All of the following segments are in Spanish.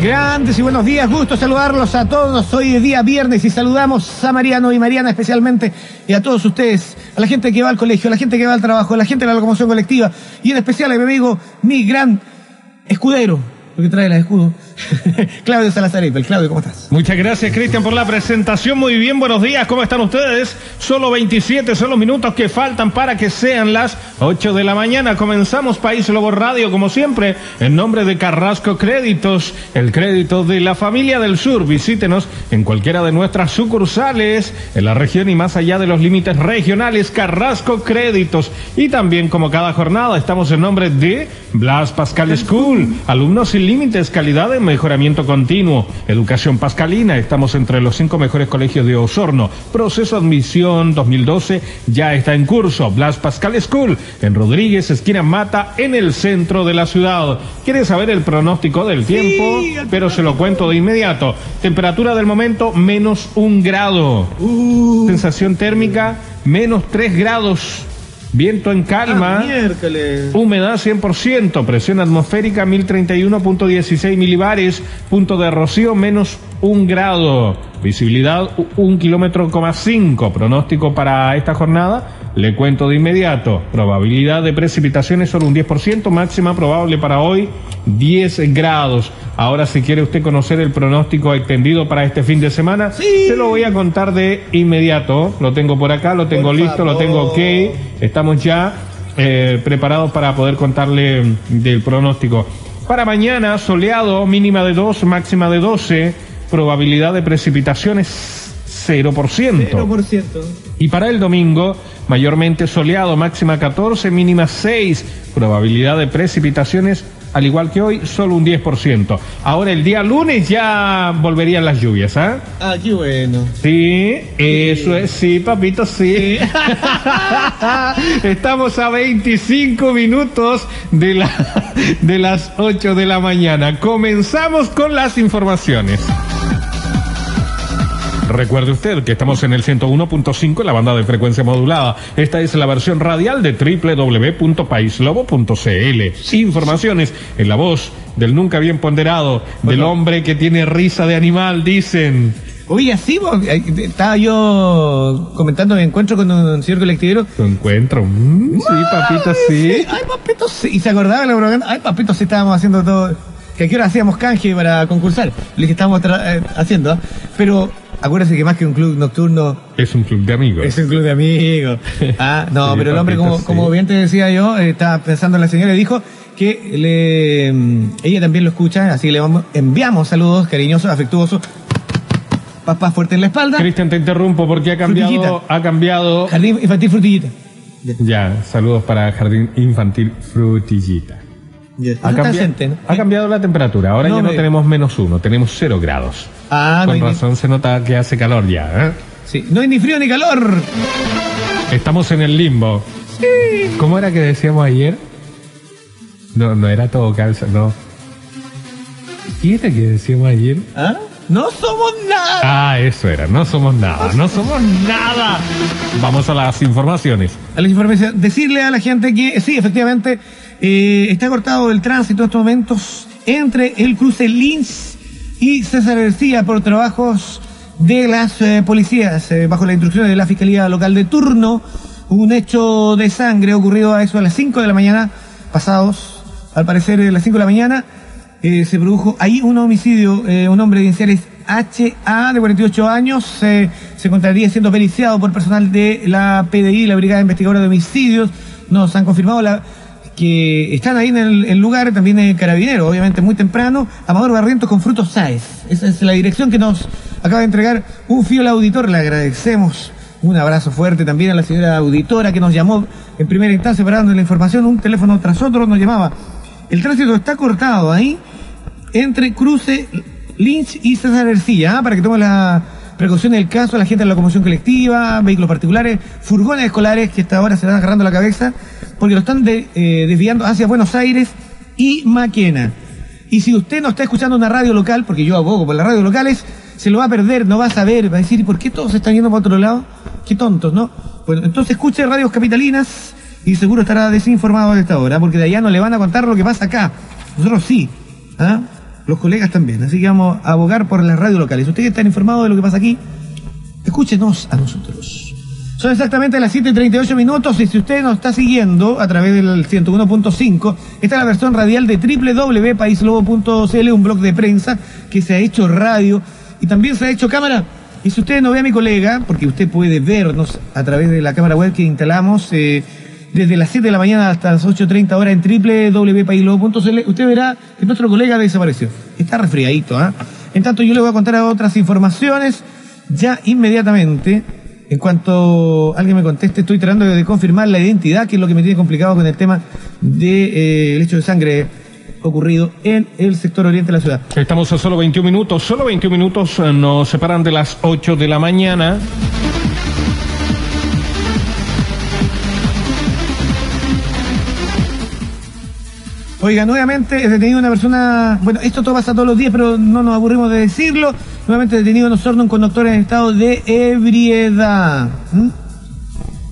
Grandes y buenos días, gusto saludarlos a todos. Hoy es día viernes y saludamos a Mariano y Mariana especialmente y a todos ustedes, a la gente que va al colegio, a la gente que va al trabajo, a la gente de la locomoción colectiva y en especial a mi amigo, mi gran escudero, lo que trae el escudo, Claudio Salazar Claudio, ¿cómo estás? Muchas gracias, Cristian, por la presentación. Muy bien, buenos días, ¿cómo están ustedes? Solo 27 son los minutos que faltan para que sean las 8 de la mañana. Comenzamos País Lobo Radio, como siempre, en nombre de Carrasco Créditos, el crédito de la familia del sur. Visítenos en cualquiera de nuestras sucursales en la región y más allá de los límites regionales, Carrasco Créditos. Y también, como cada jornada, estamos en nombre de Blas Pascal School, alumnos sin límites, calidad de mejoramiento continuo, educación pascalina. Estamos entre los cinco mejores colegios de Osorno. Proceso admisión 2012 ya está en curso. Blas Pascal School en Rodríguez, esquina Mata, en el centro de la ciudad. ¿Quieres saber el pronóstico del tiempo? Pero se lo cuento de inmediato. Temperatura del momento menos un grado. Uh. Sensación térmica menos tres grados. Viento en calma. Ah, miércoles. Humedad 100%, presión atmosférica 1031.16 milibares, punto de rocío menos un grado, visibilidad un kilómetro coma cinco, pronóstico para esta jornada, le cuento de inmediato, probabilidad de precipitaciones solo un 10%, máxima probable para hoy 10 grados. Ahora si quiere usted conocer el pronóstico extendido para este fin de semana, Sí. se lo voy a contar de inmediato, lo tengo por acá, lo tengo Por listo, lo tengo ok. Estamos ya eh, preparados para poder contarle mm, del pronóstico. Para mañana, soleado, mínima de 2, máxima de 12, probabilidad de precipitaciones 0%. 0%. Y para el domingo, mayormente soleado, máxima 14, mínima 6, probabilidad de precipitaciones, al igual que hoy, solo un 10%. Ahora el día lunes ya volverían las lluvias, ¿ah? Ah, qué bueno. Sí, eso es, sí, papito, sí. Estamos a 25 minutos de, la, de las 8 de la mañana. Comenzamos con las informaciones. Recuerde usted que estamos en el 101.5 en la banda de frecuencia modulada. Esta es la versión radial de www.paislobo.cl. Informaciones en la voz del nunca bien ponderado, del hombre que tiene risa de animal, dicen. Oye, así, vos, eh, estaba yo comentando mi encuentro con un señor colectivero. Tu encuentro. Mm, sí, papito, sí. Ay, papito, sí. Y se acordaba la propaganda. Ay, papito, sí, estábamos haciendo todo. Que aquí ahora hacíamos canje para concursar. Lo que estábamos tra- eh, haciendo. ¿ah? Pero acuérdese que más que un club nocturno, Es un club de amigos. es un club de amigos. Ah, no, Sí, pero el hombre, como, sí. como bien te decía yo, eh, estaba pensando en la señora y dijo que le, mm, ella también lo escucha, así que le vamos, enviamos saludos cariñosos, afectuosos. Papá fuerte en la espalda. Cristian, te interrumpo porque ha cambiado. Frutillita. Ha cambiado. Jardín infantil frutillita. Ya, saludos para Jardín Infantil Frutillita. Ha, cambiado la temperatura. Ahora No ya no me- tenemos menos uno, tenemos cero grados. Ah, no Con ni, razón se nota que hace calor ya. ¿eh? sí, no hay ni frío ni calor. Estamos en el limbo. ¿Cómo era que decíamos ayer? No, no era todo calza, no. ¿Y era que decíamos ayer? ¿Ah? No somos nada. Ah, eso era, no somos nada, no somos nada. Vamos a las informaciones. A las informaciones, decirle a la gente que sí, efectivamente, eh, está cortado el tránsito en estos momentos entre el cruce Lins y César García por trabajos de las eh, policías eh, bajo la instrucción de la Fiscalía Local de turno. Un hecho de sangre ocurrido a eso a las 5 de la mañana, pasados, al parecer a las 5 de la mañana, se produjo ahí un homicidio, un hombre de iniciales HA de 48 años eh, se encontraría siendo periciado por personal de la PDI, la Brigada Investigadora de Homicidios. Nos han confirmado la, que están ahí en el, lugar, también el carabinero, obviamente muy temprano, Amador Barrientos con frutos Sáez. Esa es la dirección que nos acaba de entregar un fiel auditor, le agradecemos. Un abrazo fuerte también a la señora auditora que nos llamó en primera instancia para darnos la información, un teléfono tras otro nos llamaba. El tránsito está cortado ahí entre Cruce, Lynch y César García, ¿ah? para que tome la precaución del caso, la gente de la locomoción colectiva, vehículos particulares, furgones escolares que hasta ahora se están agarrando la cabeza, porque lo están eh, desviando hacia Buenos Aires y Maquena. Y si usted no está escuchando una radio local, porque yo abogo por las radios locales, se lo va a perder, no va a saber, va a decir, ¿y por qué todos están yendo para otro lado? Qué tontos, ¿no? Bueno, entonces escuche radios capitalinas y seguro estará desinformado de esta hora, porque de allá no le van a contar lo que pasa acá. Nosotros sí. ¿ah? Los colegas también. Así que vamos a abogar por las radios locales. Ustedes están informados de lo que pasa aquí, escúchenos a nosotros. Son exactamente las 7.38 minutos y si usted nos está siguiendo a través del 101.5, esta es la versión radial de www.paislobo.cl, un blog de prensa que se ha hecho radio y también se ha hecho cámara. Y si usted no ve a mi colega, porque usted puede vernos a través de la cámara web que instalamos eh, desde las 7 de la mañana hasta las 8.30 horas en www.paislobo.cl, usted verá que nuestro colega desapareció. Está resfriadito, ¿ah? En tanto, yo le voy a contar otras informaciones ya inmediatamente. En cuanto alguien me conteste, estoy tratando de confirmar la identidad, que es lo que me tiene complicado con el tema del de, eh, hecho de sangre ocurrido en el sector oriente de la ciudad. Estamos a solo 21 minutos, solo 21 minutos eh, nos separan de las 8 de la mañana. Oiga, nuevamente es detenido una persona, bueno, esto todo pasa todos los días, pero no nos aburrimos de decirlo. Nuevamente detenido en Osorno un conductor en estado de ebriedad. ¿Mm?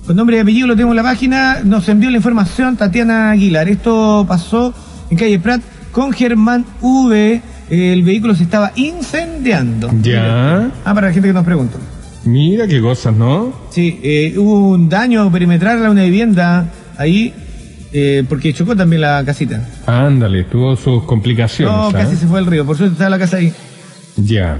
Con nombre y apellido lo tenemos en la página. Nos envió la información Tatiana Aguilar. Esto pasó en calle Prat con Germán V. El vehículo se estaba incendiando. Ya. Ah, para la gente que nos pregunta. Mira qué cosas, ¿no? Sí, eh, hubo un daño perimetral a una vivienda ahí eh, porque chocó también la casita. Ándale, tuvo sus complicaciones. No, casi ¿ah? se fue al río. Por suerte estaba la casa ahí. Ya.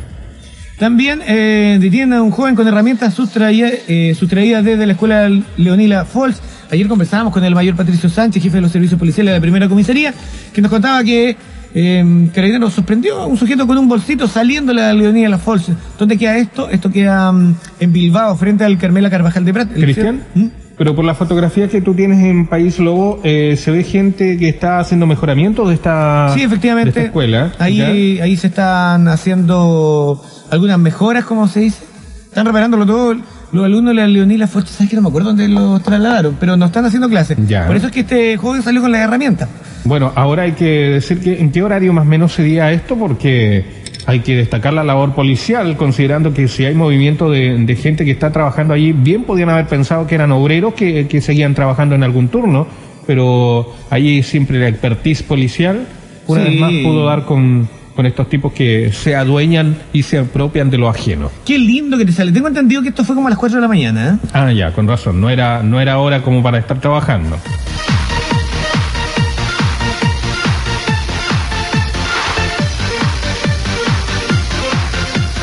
También eh, detienen a un joven con herramientas sustraídas eh, sustraídas desde la escuela Leonila Falls. Ayer conversábamos con el mayor Patricio Sánchez, jefe de los servicios policiales de la primera comisaría, que nos contaba que eh, Carabineros sorprendió a un sujeto con un bolsito saliendo de la Leonila Falls. ¿Dónde queda esto? Esto queda mm, en Bilbao, frente al Carmela Carvajal de Prat. ¿Cristian? ¿Mm? Pero por la fotografía que tú tienes en País Lobo, eh, se ve gente que está haciendo mejoramientos de esta, Sí, efectivamente. de esta escuela. Ahí, ¿ya? ahí se están haciendo algunas mejoras, como se dice. Están reparándolo todo. Los alumnos de la Leonila Forcha, ¿sabes que no me acuerdo dónde los trasladaron? Pero no están haciendo clases. Ya. Por eso es que este joven salió con la herramienta. Bueno, ahora hay que decir que en qué horario más o menos sería esto, porque hay que destacar la labor policial, considerando que si hay movimiento de, de gente que está trabajando allí, bien podían haber pensado que eran obreros que, que seguían trabajando en algún turno, pero allí siempre la expertise policial, una Sí. vez más pudo dar con, con estos tipos que se adueñan y se apropian de lo ajeno. Qué lindo que te sale. Tengo entendido que esto fue como a las 4 de la mañana. ¿eh? Ah, ya, con razón, no era, no era hora como para estar trabajando.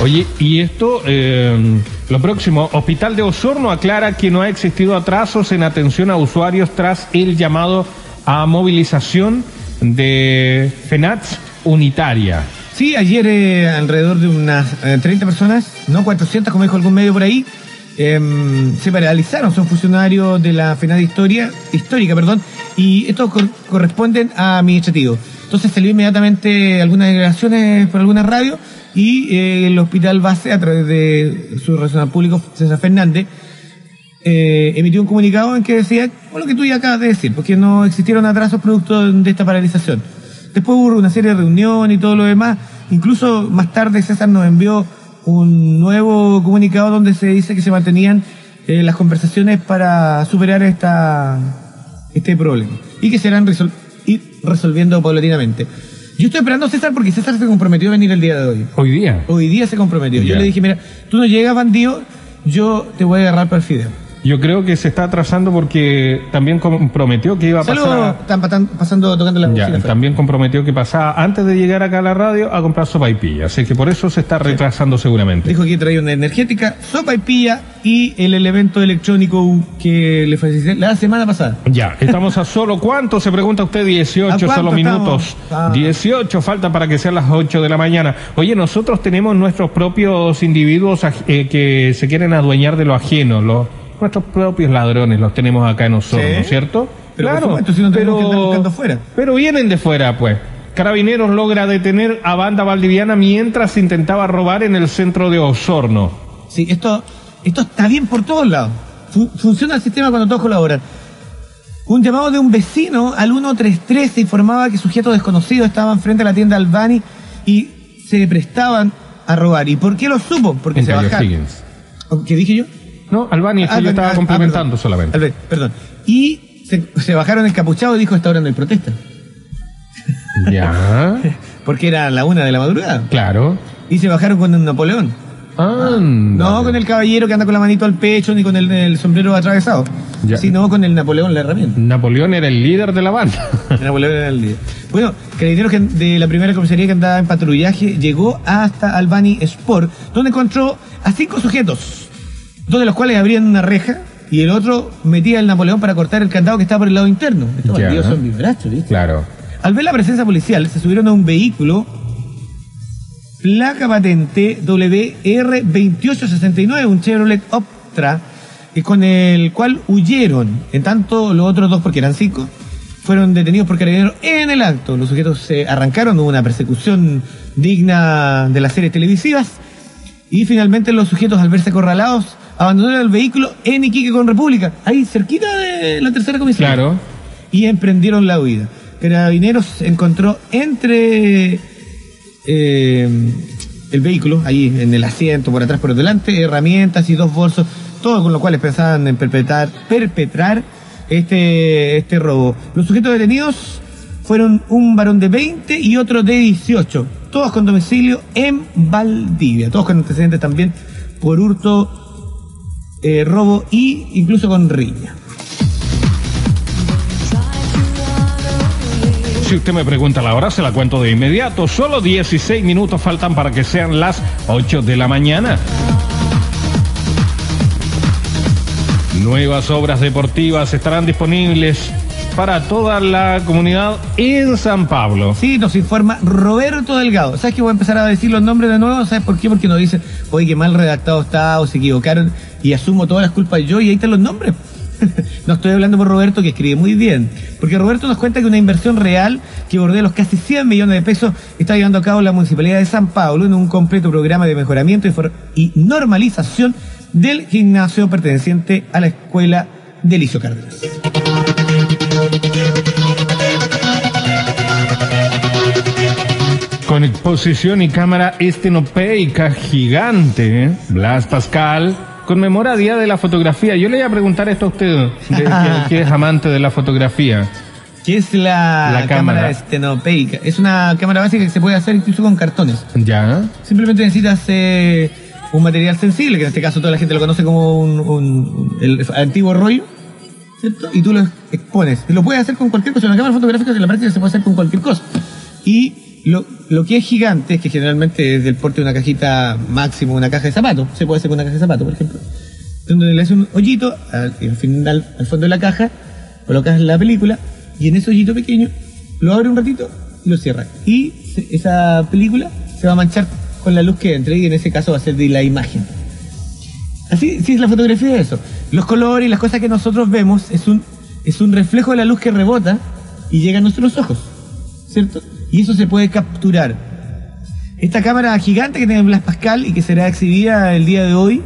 Oye, y esto, eh, lo próximo, Hospital de Osorno aclara que no ha existido atrasos en atención a usuarios tras el llamado a movilización de FENATS unitaria. Sí, ayer eh, alrededor de unas eh, 30 personas, no 400 como dijo algún medio por ahí, em, se paralizaron, son funcionarios de la FENAD Historia, histórica, perdón, y estos cor- corresponden a administrativo. Entonces salió inmediatamente algunas declaraciones por alguna radio y eh, el hospital base, a través de su relacional público, César Fernández, eh, emitió un comunicado en que decía, o lo que tú ya acabas de decir, porque no existieron atrasos producto de esta paralización. Después hubo una serie de reuniones y todo lo demás. Incluso más tarde César nos envió un nuevo comunicado donde se dice que se mantenían eh, las conversaciones para superar esta, este problema y que serán resol- ir resolviendo paulatinamente. Yo estoy esperando a César porque César se comprometió a venir el día de hoy. Hoy día. Hoy día se comprometió. Yo le dije, mira, tú no llegas bandido, yo te voy a agarrar para el fideo. Yo creo que se está atrasando porque también prometió que iba a pasar. Están pasando, tocando la Ya, también comprometió que pasaba antes de llegar acá a la radio a comprar sopa y pilla. Así que por eso se está retrasando seguramente. Dijo que traía una energética, sopa y pilla y el elemento electrónico que le facilité la semana pasada. Ya, estamos a solo cuánto, se pregunta usted, ¿A 18 cuánto solo minutos. Ah. 18 falta para que sean las 8 de la mañana. Oye, nosotros tenemos nuestros propios individuos eh, que se quieren adueñar de lo ajeno, los, nuestros propios ladrones los tenemos acá en Osorno, Sí. ¿cierto? Pero supuesto, si no tenemos que andar buscando fuera. Pero vienen de fuera, pues. Carabineros logra detener a banda valdiviana mientras intentaba robar en el centro de Osorno. Sí, esto, esto está bien por todos lados. Fu- funciona el sistema cuando todos colaboran. Un llamado de un vecino al 133 se informaba que sujetos desconocidos estaban frente a la tienda Albani y se prestaban a robar. ¿Y por qué lo supo? Porque se bajaron. ¿Qué dije yo? No, Albani, es que yo estaba ah, complementando perdón. solamente. Albert, perdón. Y se, se bajaron encapuchados y dijo, esta hora no hay protesta. Ya. porque era la una de la madrugada. Claro. Y se bajaron con un Napoleón. Ah, No con el caballero que anda con la manito al pecho ni con el, el sombrero atravesado, Ya. sino con el Napoleón, la herramienta. Napoleón era el líder de la banda. Napoleón era el líder. Bueno, Carabineros que- de la primera comisaría que andaba en patrullaje llegó hasta Albany Sport, donde encontró a cinco sujetos, dos de los cuales abrían una reja y el otro metía el Napoleón para cortar el candado que estaba por el lado interno. Estos Ya. bandidos son vibrachos, ¿viste? claro. Al ver la presencia policial, se subieron a un vehículo placa patente WR2869, un Chevrolet Optra, y con el cual huyeron. En tanto, los otros dos, porque eran cinco, fueron detenidos por carabineros en el acto. Los sujetos se arrancaron, hubo una persecución digna de las series televisivas, y finalmente los sujetos, al verse acorralados, abandonaron el vehículo en Iquique con República, ahí cerquita de la tercera comisión Claro. y emprendieron la huida. Carabineros encontró entre eh, el vehículo, ahí en el asiento, por atrás, por delante, herramientas y dos bolsos, todo con lo cuales pensaban en perpetrar, perpetrar este, este robo. Los sujetos detenidos fueron un varón de 20 y otro de 18, todos con domicilio en Valdivia, todos con antecedentes también por hurto, eh, robo y incluso con riña. Si usted me pregunta la hora, se la cuento de inmediato. Solo 16 minutos faltan para que sean las 8 de la mañana. Nuevas obras deportivas estarán disponibles para toda la comunidad en San Pablo. Sí, nos informa Roberto Delgado. ¿Sabes que voy a empezar a decir los nombres de nuevo? ¿Sabes por qué? Porque nos dicen, oye, qué mal redactado está o se equivocaron y asumo todas las culpas yo y ahí están los nombres. no estoy hablando por Roberto que escribe muy bien, porque Roberto nos cuenta que una inversión real que bordea los casi 100 millones de pesos está llevando a cabo la Municipalidad de San Pablo en un completo programa de mejoramiento y normalización del gimnasio perteneciente a la escuela de Licio Cárdenas. Con exposición y cámara estenopeica gigante, ¿eh? Blas Pascal conmemora Día de la Fotografía. Yo le iba a preguntar esto a usted, que, es amante de la fotografía. que es la, La cámara. cámara estenopeica. Es una cámara básica que se puede hacer incluso con cartones. ¿Ya? Simplemente necesitas eh, un material sensible, que en este caso toda la gente lo conoce como un, un- el antiguo rollo, ¿cierto? Y tú lo expones. Lo puedes hacer con cualquier cosa. Una cámara fotográfica en la práctica se puede hacer con cualquier cosa. Y lo, lo que es gigante es que generalmente es del porte de una cajita máximo, una caja de zapatos. Se puede hacer con una caja de zapatos, por ejemplo. Donde le haces un hoyito al, final, al fondo de la caja, colocas la película y en ese hoyito pequeño lo abre un ratito y lo cierra. Y esa película se va a manchar con la luz que entre y en ese caso va a ser de la imagen. Así sí es la fotografía de eso. Los colores y las cosas que nosotros vemos es un, es un reflejo de la luz que rebota y llega a nuestros ojos, ¿cierto? Y eso se puede capturar. Esta cámara gigante que tiene Blas Pascal y que será exhibida el día de hoy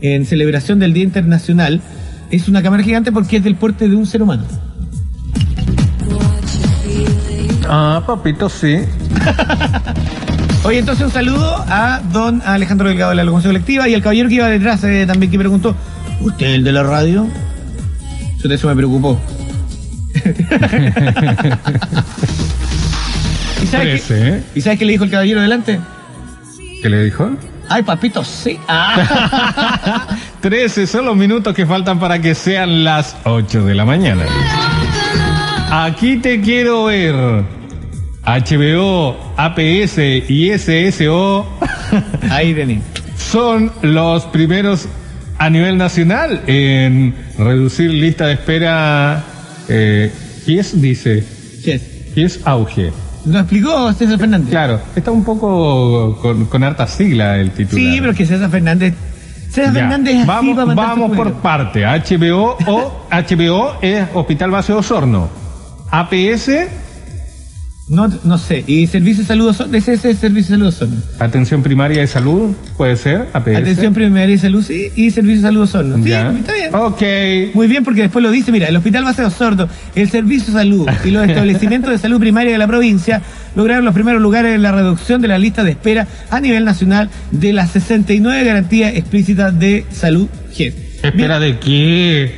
en celebración del Día Internacional es una cámara gigante porque es del porte de un ser humano. Ah, papito, sí. Oye, entonces un saludo a don Alejandro Delgado de la locomoción colectiva y al caballero que iba detrás eh, también que preguntó, ¿usted es el de la radio? Eso de eso me preocupó. ¿Y sabes, qué, ¿eh? ¿Y sabes qué le dijo el caballero delante? ¿Qué le dijo? Ay, papito, sí. Ah. 13 son los minutos que faltan para que sean las 8 de la mañana. Aquí te quiero ver. HBO, APS y SSO Ahí tenés. son los primeros a nivel nacional en reducir lista de espera. Eh, ¿Quién dice? ¿Quién es auge? ¿Lo explicó César Fernández? Claro, está un poco con, con harta sigla el titular. Sí, pero es que César Fernández... César Ya, Fernández es así vamos, mandar vamos por parte. HBO o HBO es Hospital Base Osorno. APS, No, no sé. Y Servicio de Salud Osorno, ese es el Servicio de Salud Osorno. Atención Primaria de Salud, puede ser. APS. Atención Primaria de Salud, sí, y Servicio de Salud Osorno. Sí, Ya. está bien. Ok. Muy bien, porque después lo dice, mira, el Hospital Base Sordo, el Servicio de Salud y los establecimientos de salud primaria de la provincia lograron los primeros lugares en la reducción de la lista de espera a nivel nacional de las 69 garantías explícitas de salud GED. Espera de qué?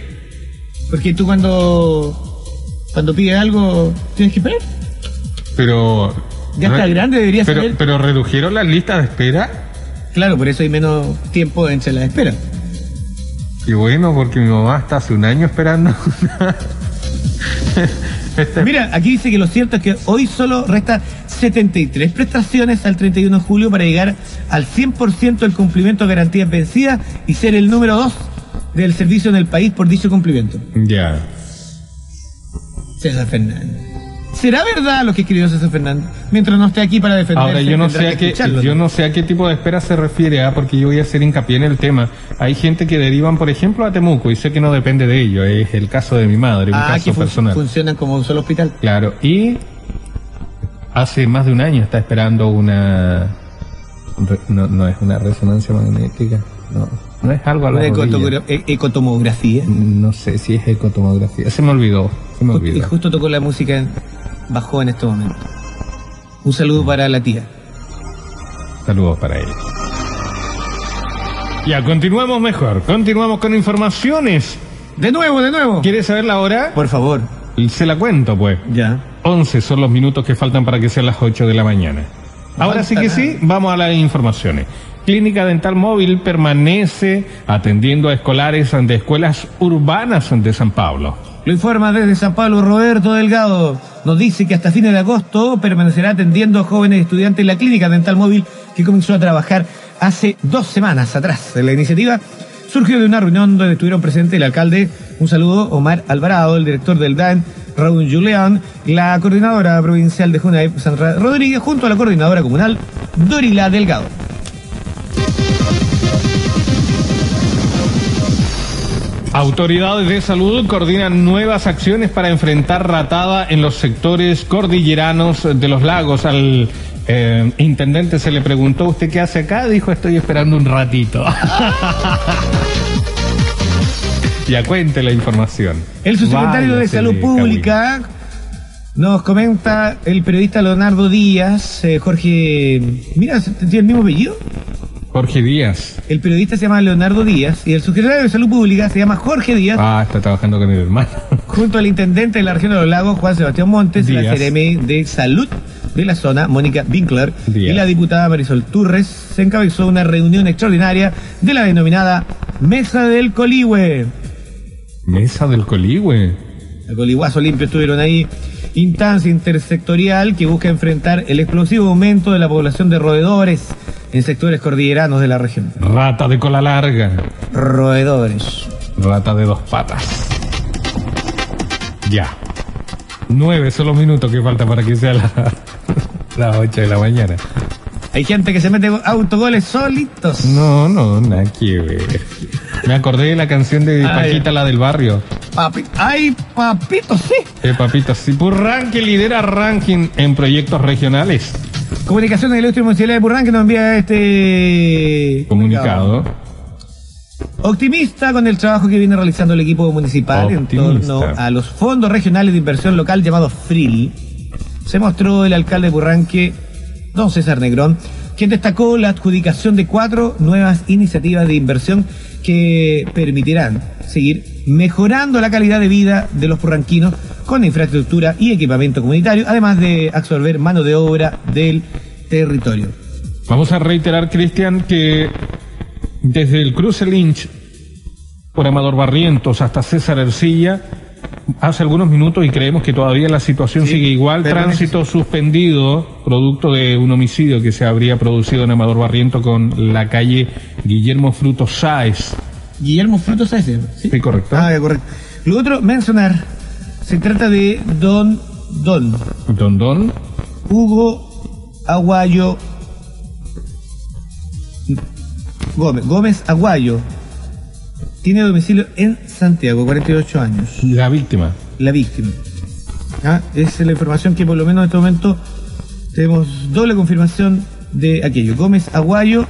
Porque tú cuando, cuando pides algo, tienes que esperar. Pero Ya está grande, debería pero, saber. Pero redujeron las listas de espera. Claro, por eso hay menos tiempo entre la espera. Y bueno, porque mi mamá está hace un año esperando. Este- Mira, aquí dice que lo cierto es que hoy solo resta 73 prestaciones al 31 de julio para llegar al 100% del cumplimiento de garantías vencidas y ser el número 2 del servicio en el país por dicho cumplimiento. Ya. César Fernández. ¿Será verdad lo que escribió César Fernández? Mientras no esté aquí para defenderse. Ahora yo no sé a qué yo no sé a qué tipo de espera se refiere, ¿ah? porque yo voy a hacer hincapié en el tema. Hay gente que derivan, por ejemplo, a Temuco y sé que no depende de ello. Es el caso de mi madre, un Ah, caso que fun- personal. funcionan como un solo hospital. Claro, y hace más de un año está esperando una... No, no es una resonancia magnética, no, no es algo a la Una rodilla. ecotogra- e- ecotomografía. No sé si es ecotomografía. Se me olvidó, se me Y olvidó. justo tocó la música, bajó en este momento. Un saludo para la tía. Saludos para él. Ya, continuamos mejor. Continuamos con informaciones. De nuevo, de nuevo. ¿Quieres saber la hora? Por favor. Se la cuento, pues. Ya. 11 son los minutos que faltan para que sean las 8 de la mañana. Ahora sí que sí, vamos a las informaciones. Clínica Dental Móvil permanece atendiendo a escolares de escuelas urbanas de San Pablo. Lo informa desde San Pablo Roberto Delgado. Nos dice que hasta fines de agosto permanecerá atendiendo a jóvenes estudiantes en la clínica dental móvil que comenzó a trabajar hace dos semanas atrás. La iniciativa surgió de una reunión donde estuvieron presentes el alcalde, un saludo, Omar Alvarado, el director del DAN, Raúl Julián, la coordinadora provincial de Junai, Sandra Rodríguez, junto a la coordinadora comunal, Dorila Delgado. Autoridades de salud coordinan nuevas acciones para enfrentar ratada en los sectores cordilleranos de los lagos. Al eh, intendente se le preguntó, ¿usted qué hace acá? Dijo, estoy esperando un ratito. ya cuente la información. El subsecretario de Salud Pública nos comenta el periodista Leonardo Díaz, eh, Jorge, mira, ¿tiene el mismo apellido? Jorge Díaz. El periodista se llama Leonardo Díaz y el subsecretario de Salud Pública se llama Jorge Díaz, Ah, está trabajando con el hermano. junto al intendente de la región de los lagos, Juan Sebastián Montes, y la Díaz. CRM de Salud de la zona, Mónica Winkler, Díaz. y la diputada Marisol Turres, se encabezó una reunión extraordinaria de la denominada Mesa del Coligüe. Mesa del Coligüe. El Coliguazo Limpio estuvieron ahí. Instancia intersectorial que busca enfrentar el explosivo aumento de la población de roedores en sectores cordilleranos de la región. Rata de cola larga. Roedores. Rata de dos patas. Ya. Nueve son los minutos que faltan para que sea la- las ocho de la mañana. Hay gente que se mete autogoles solitos. No, no, nada que ver. Me acordé de la canción de Ah, Paquita, la del barrio. Papi. Ay, papito, sí. Eh, papito, si Purranque lidera ranking en proyectos regionales. Comunicación de la Ilustre Municipalidad de Burrán que nos envía este Comunicado. Optimista con el trabajo que viene realizando el equipo municipal en Optimista. torno a los fondos regionales de inversión local llamados FRIL. Se mostró el alcalde de Burranque, don César Negrón, quien destacó la adjudicación de cuatro nuevas iniciativas de inversión que permitirán seguir mejorando la calidad de vida de los burranquinos con infraestructura y equipamiento comunitario, además de absorber mano de obra del territorio. Vamos a reiterar, Cristian, que desde el cruce Lynch por Amador Barrientos hasta César Ercilla, hace algunos minutos y creemos que todavía la situación Sí, sigue igual, tránsito suspendido, producto de un homicidio que se habría producido en Amador Barrientos con la calle Guillermo Fruto Sáez. Guillermo Frutos Sáez, ¿sí? Sí, correcto. Ah, correcto. Lo otro, mencionar, se trata de Don Don Don Don, Hugo Aguayo Gómez, Gómez Aguayo. Tiene domicilio en Santiago, 48 años. la víctima. La víctima. Ah, Esa es la información que por lo menos en este momento tenemos doble confirmación de aquello. Gómez Aguayo,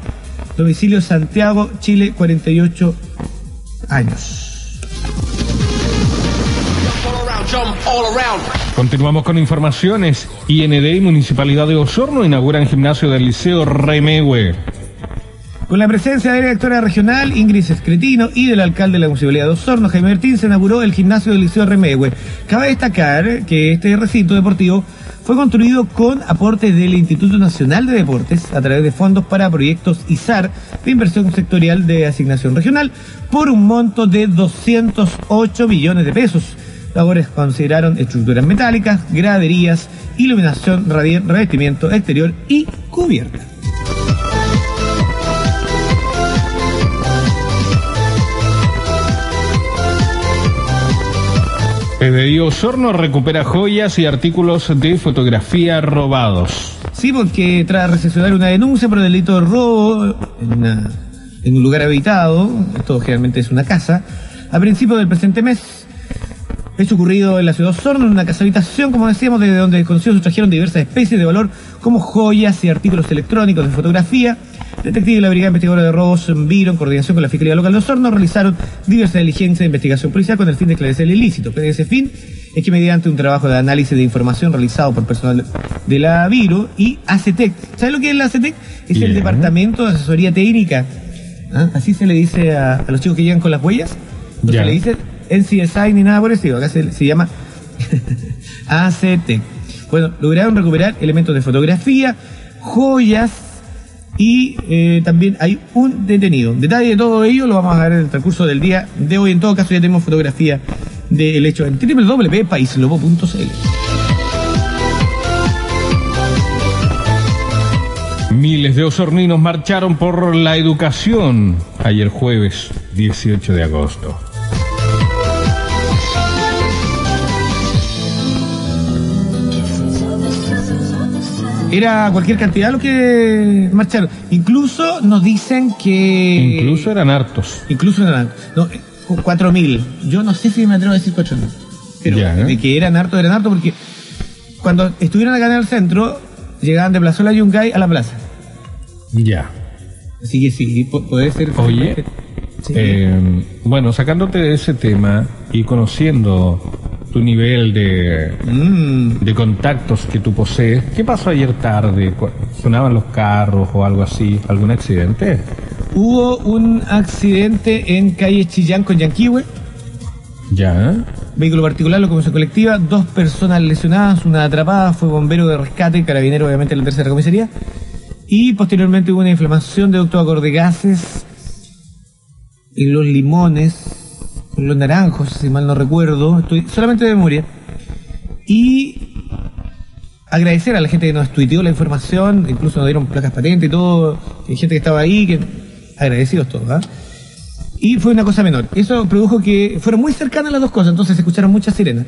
domicilio Santiago, Chile, 48 años. Continuamos con informaciones. IND y Municipalidad de Osorno inauguran gimnasio del Liceo Remehue. Con la presencia de la directora regional Ingrid Escretino y del alcalde de la Municipalidad de Osorno, Jaime Martín, se inauguró el gimnasio del Liceo Remehue. Cabe destacar que este recinto deportivo fue construido con aportes del Instituto Nacional de Deportes a través de fondos para proyectos ISAR de inversión sectorial de asignación regional por un monto de 208 millones de pesos. Labores consideraron estructuras metálicas, graderías, iluminación, revestimiento exterior y cubierta. PDI Osorno recupera joyas y artículos de fotografía robados. Sí, porque tras recepcionar una denuncia por delito de robo en un lugar habitado, esto generalmente es una casa, a principios del presente mes, hecho ocurrido en la ciudad de Osorno, en una casa habitación, como decíamos, desde donde desconocidos sustrajeron diversas especies de valor como joyas y artículos electrónicos de fotografía. Detectives de la Brigada Investigadora de Robos en Viro, en coordinación con la Fiscalía Local de Osorno, realizaron diversas diligencias de investigación policial con el fin de esclarecer el ilícito. Pero ese fin es que mediante un trabajo de análisis de información realizado por personal de la Viro y ACTEC. ¿Sabes lo que es la ACTEC? Es el. Departamento de Asesoría Técnica. ¿Ah? Así se le dice a, a los chicos que llegan con las huellas. No se le dice NCSI ni nada por estilo. Acá se, se llama ACTEC. Bueno, lograron recuperar elementos de fotografía, joyas y eh, también hay un detenido. Detalle de todo ello lo vamos a ver en el transcurso del día de hoy. En todo caso, ya tenemos fotografía del hecho en www.paislobo.cl. Miles de osorninos marcharon por la educación ayer jueves 18 de agosto. Era cualquier cantidad lo que marcharon. Incluso nos dicen que... Incluso eran hartos. Incluso eran no, eh, cu- 4.000. Yo no sé si me atrevo a decir 4.000. Pero Ya, ¿eh? de que eran hartos, eran hartos porque cuando estuvieron acá en el centro, llegaban de Plazuela Yungay a la plaza. Ya. Así que sí, pu- puede ser... Oye, Sí. eh, bueno, sacándote de ese tema y conociendo tu nivel de, Mm, de contactos que tú posees, ¿qué pasó ayer tarde? ¿Sonaban los carros o algo así? ¿Algún accidente? Hubo un accidente en calle Chillán con Yanquihue. Ya. Vehículo particular, locomoción colectiva, dos personas lesionadas, una atrapada, fue bombero de rescate, carabinero obviamente en la tercera comisaría. Y posteriormente hubo una inflamación de ducto de gases en los limones, los naranjos, si mal no recuerdo, estoy solamente de memoria. Y agradecer a la gente que nos tuiteó la información, incluso nos dieron placas patentes y todo, hay gente que estaba ahí, que agradecidos todos, ¿ah? Y fue una cosa menor. Eso produjo que fueron muy cercanas las dos cosas, entonces se escucharon muchas sirenas.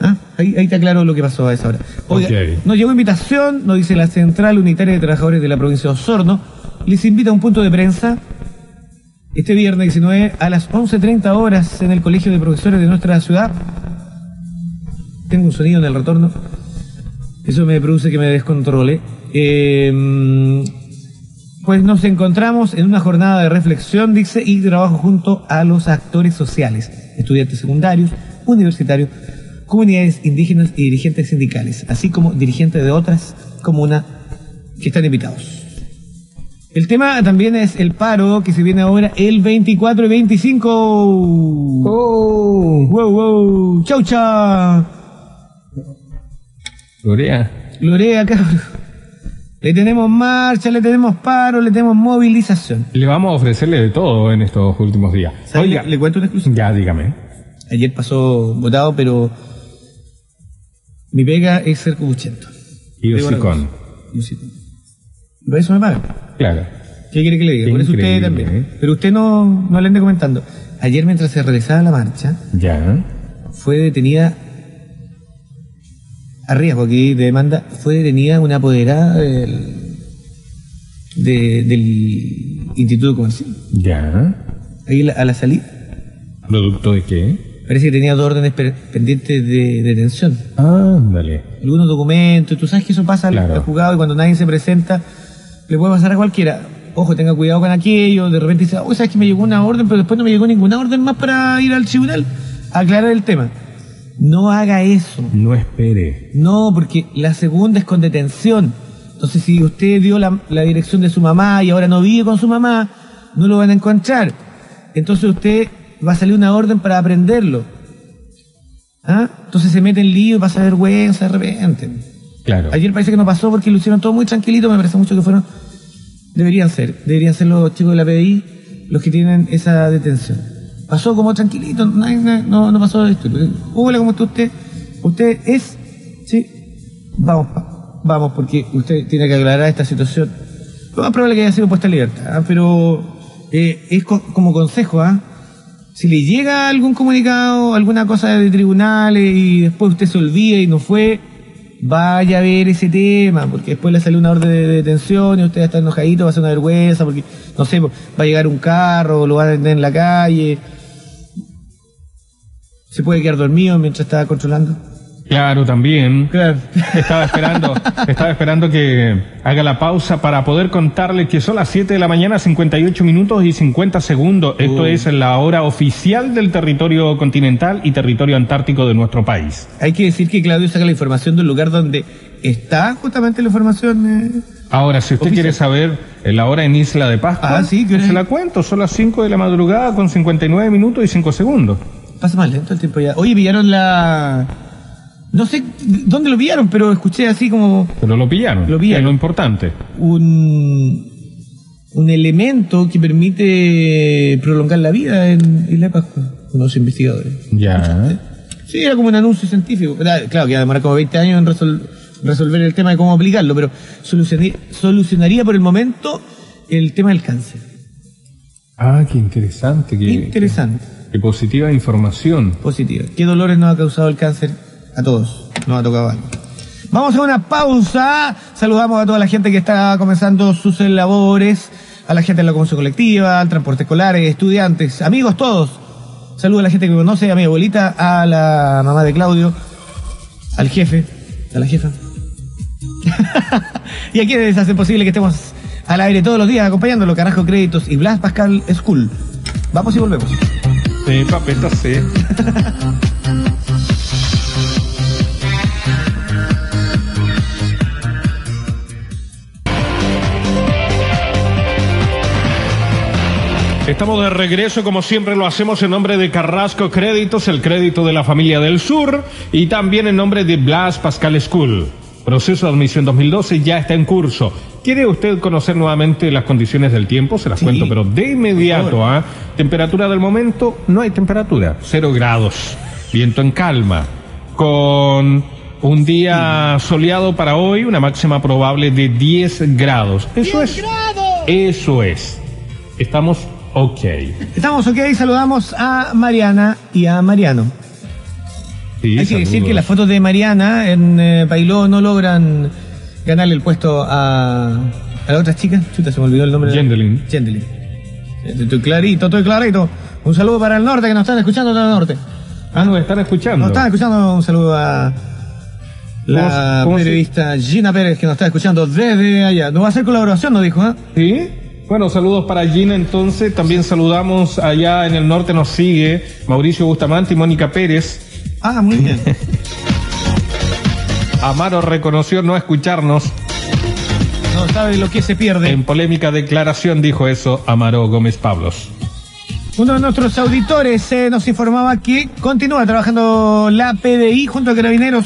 ¿Ah? Ahí, ahí te aclaro lo que pasó a esa hora. Oiga, nos llegó invitación, nos dice la Central Unitaria de Trabajadores de la provincia de Osorno, les invita a un punto de prensa este viernes 19 a las 11.30 horas en el Colegio de Profesores de nuestra ciudad. Tengo un sonido en el retorno. Eso me produce que me descontrole. Eh, pues nos encontramos en una jornada de reflexión, dice, y trabajo junto a los actores sociales, estudiantes secundarios, universitarios, comunidades indígenas y dirigentes sindicales, así como dirigentes de otras comunas que están invitados. El tema también es el paro que se viene ahora el 24 y 25. ¡Oh! ¡Wow, wow! ¡Chau, chau! Gloria. Lorea, cabrón. Le tenemos marcha, le tenemos paro, le tenemos movilización. Le vamos a ofrecerle de todo en estos últimos días. ¿Sabe? Oiga, Le, le cuento una exclusiva. ya dígame. Ayer pasó votado, pero mi pega es ser cubuchento. Y cosa. Y hocicón. Y por eso me pagan. Claro. ¿Qué quiere que le diga? Qué Por eso usted también. ¿eh? Pero usted no, no le ande comentando. Ayer mientras se realizaba la marcha, Ya. fue detenida a riesgo aquí de demanda, fue detenida una apoderada del, de- del Instituto Comercial. Ya. Ahí la- a la salida, ¿Producto de qué? parece que tenía dos órdenes pendientes de detención. Ándale. Algunos documentos, tú sabes que eso pasa al- Claro. al juzgado y cuando nadie se presenta, le puede pasar a cualquiera. Ojo, tenga cuidado con aquello, de repente dice, oye, sabes que me llegó una orden, pero después no me llegó ninguna orden más para ir al tribunal. Aclarar el tema. No haga eso. No espere. No, porque la segunda es con detención. Entonces, si usted dio la, la dirección de su mamá y ahora no vive con su mamá, no lo van a encontrar. Entonces usted va a salir una orden para aprenderlo. ¿Ah? Entonces se mete en lío y pasa vergüenza de repente. Claro. Ayer parece que no pasó porque lo hicieron todo muy tranquilito, me parece mucho que fueron... Deberían ser, deberían ser los chicos de la PDI los que tienen esa detención. Pasó como tranquilito, nadie- no, no pasó esto. Hola, ¿cómo está usted? ¿Usted es? Sí. Vamos, vamos, porque usted tiene que aclarar esta situación. Lo más probable que haya sido puesta en libertad, ¿ah? pero eh, es co- como consejo, ¿ah? Si le llega algún comunicado, alguna cosa de tribunales y después usted se olvida y no fue, vaya a ver ese tema, porque después le sale una orden de detención y usted está enojadito, va a ser una vergüenza, porque, no sé, pues, va a llegar un carro, lo va a detener en la calle. Se puede quedar dormido mientras está controlando. Claro, también. Claro. Estaba esperando, estaba esperando que haga la pausa para poder contarle que son las 7 de la mañana, 58 minutos y 50 segundos. Esto Uh. es la hora oficial del territorio continental y territorio antártico de nuestro país. Hay que decir que Claudio saca la información del lugar donde está justamente la información. eh, Ahora, si usted Oficial. quiere saber eh, la hora en Isla de Pascua, Ah, sí, ¿qué hora se la cuento. Son las 5 de la madrugada con 59 minutos y 5 segundos. Pasa más lento el tiempo ya. Oye, pillaron la. No sé dónde lo pillaron, pero escuché así como Pero lo pillaron. Lo pillaron. Es lo importante. un. un elemento que permite prolongar la vida en Isla Pascua. Unos investigadores. Ya. Sí, era como un anuncio científico. Claro, que iba a demorar como 20 años en resol- resolver el tema de cómo aplicarlo, pero solucionaría, solucionaría por el momento el tema del cáncer. Ah, qué interesante. Qué, Interesante. Qué, qué positiva información. positiva. ¿Qué dolores nos ha causado el cáncer? A todos. Nos ha tocado algo. Vamos a una pausa. Saludamos a toda la gente que está comenzando sus labores, a la gente de la comisión colectiva, al transporte escolar, estudiantes, amigos todos. Saludo a la gente que me conoce, a mi abuelita, a la mamá de Claudio, al jefe, a la jefa. y a quienes hacen posible que estemos al aire todos los días acompañándolo, Carajo Créditos y Blas Pascal School. Vamos y volvemos. Sí, papeta, sí. Estamos de regreso, como siempre lo hacemos en nombre de Carrasco Créditos, el crédito de la familia del sur, y también en nombre de Blas Pascal School. Proceso de admisión 2012 ya está en curso. ¿Quiere usted conocer nuevamente las condiciones del tiempo? Se las Sí. cuento, pero de inmediato, ¿ah? Temperatura del momento, no hay temperatura, cero grados. Viento en calma, con un día soleado para hoy, una máxima probable de 10 grados. Eso es. Eso es. Estamos ok. Estamos ok, saludamos a Mariana y a Mariano. Sí, Hay que decir que las fotos de Mariana en eh, Pailó no logran ganarle el puesto a, a la otra chica. Chuta, se me olvidó el nombre. de- Yendelin. Yendelin. Estoy clarito, estoy clarito. Un saludo para el norte que nos están escuchando desde el norte. Ah, nos están escuchando. Nos están escuchando, un saludo a la ¿Cómo- cómo se- periodista Gina Pérez que nos está escuchando desde allá. No va a hacer colaboración, nos dijo, ¿eh? ¿Sí? Bueno, saludos para Gina entonces. También saludamos allá en el norte nos sigue Mauricio Bustamante y Mónica Pérez. Ah, muy bien. Amaro reconoció no escucharnos. No sabe lo que se pierde. En polémica declaración dijo eso Amaro Gómez Pablos. Uno de nuestros auditores eh, nos informaba que continúa trabajando la PDI junto a Carabineros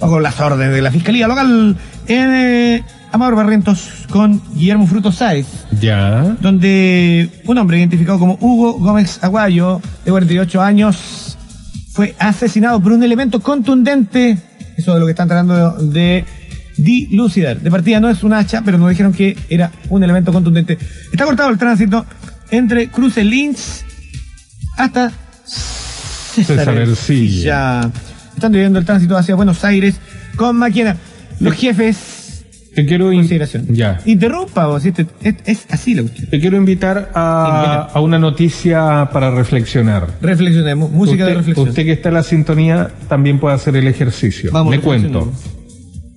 bajo las órdenes de la Fiscalía Local en eh, Amador Barrientos con Guillermo Frutos Sáez, Ya. donde un hombre identificado como Hugo Gómez Aguayo, de 48 años, fue asesinado por un elemento contundente, eso es lo que están tratando de dilucidar. De partida no es un hacha, pero nos dijeron que era un elemento contundente. Está cortado el tránsito entre Cruces Lynch hasta César César Ercilla. Están dividiendo el tránsito hacia Buenos Aires con máquina. Los jefes Te quiero, consideración. ya. Interrumpa vos, este- es, es así la cuestión. Te quiero invitar a, a una noticia para reflexionar. Reflexionemos, música usted, de reflexión. usted que está en la sintonía también puede hacer el ejercicio. Vamos, Le cuento.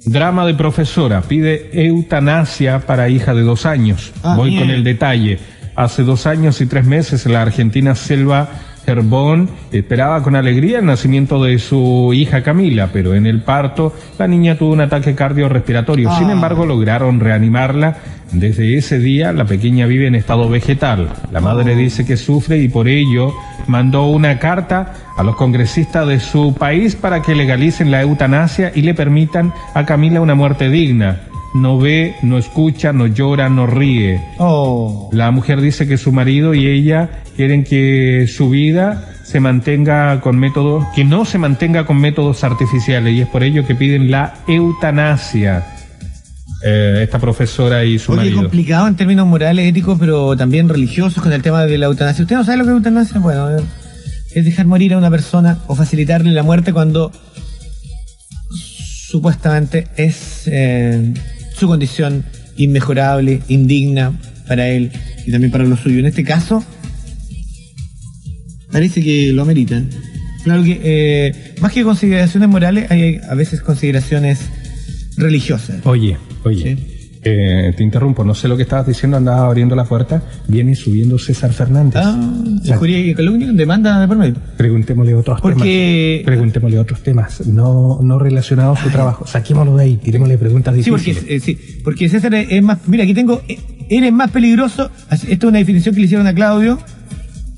Drama de profesora pide eutanasia para hija de dos años. Ah, Voy bien. con el detalle. Hace dos años y tres meses en la Argentina selva Herbón esperaba con alegría el nacimiento de su hija Camila, pero en el parto la niña tuvo un ataque cardiorrespiratorio. Sin Ah. embargo, lograron reanimarla. Desde ese día, la pequeña vive en estado vegetal. La madre dice que sufre y por ello mandó una carta a los congresistas de su país para que legalicen la eutanasia y le permitan a Camila una muerte digna. No ve, no escucha, no llora, no ríe. Oh. La mujer dice que su marido y ella quieren que su vida se mantenga con métodos, que no se mantenga con métodos artificiales y es por ello que piden la eutanasia. Eh, esta profesora y su Oye, marido. complicado en términos morales, éticos, pero también religiosos con el tema de la eutanasia. ¿Usted no sabe lo que es eutanasia? Bueno, eh, es dejar morir a una persona o facilitarle la muerte cuando supuestamente es eh, su condición inmejorable, indigna para él y también para los suyos. En este caso, parece que lo amerita. Claro que eh, más que consideraciones morales, hay a veces consideraciones religiosas. Oye, oye. Sí. Eh, te interrumpo, no sé lo que estabas diciendo, andaba abriendo la puerta, viene subiendo César Fernández. Ah, injuria y calumnia, demanda de por medio. Preguntémosle otros Porque- temas. Preguntémosle otros temas, no, no relacionados a su trabajo. Saquémoslo de ahí, tirémosle preguntas Sí, porque, difíciles. eh, sí, porque César es más. Mira, aquí tengo. eh, Eres más peligroso. Esta es una definición que le hicieron a Claudio.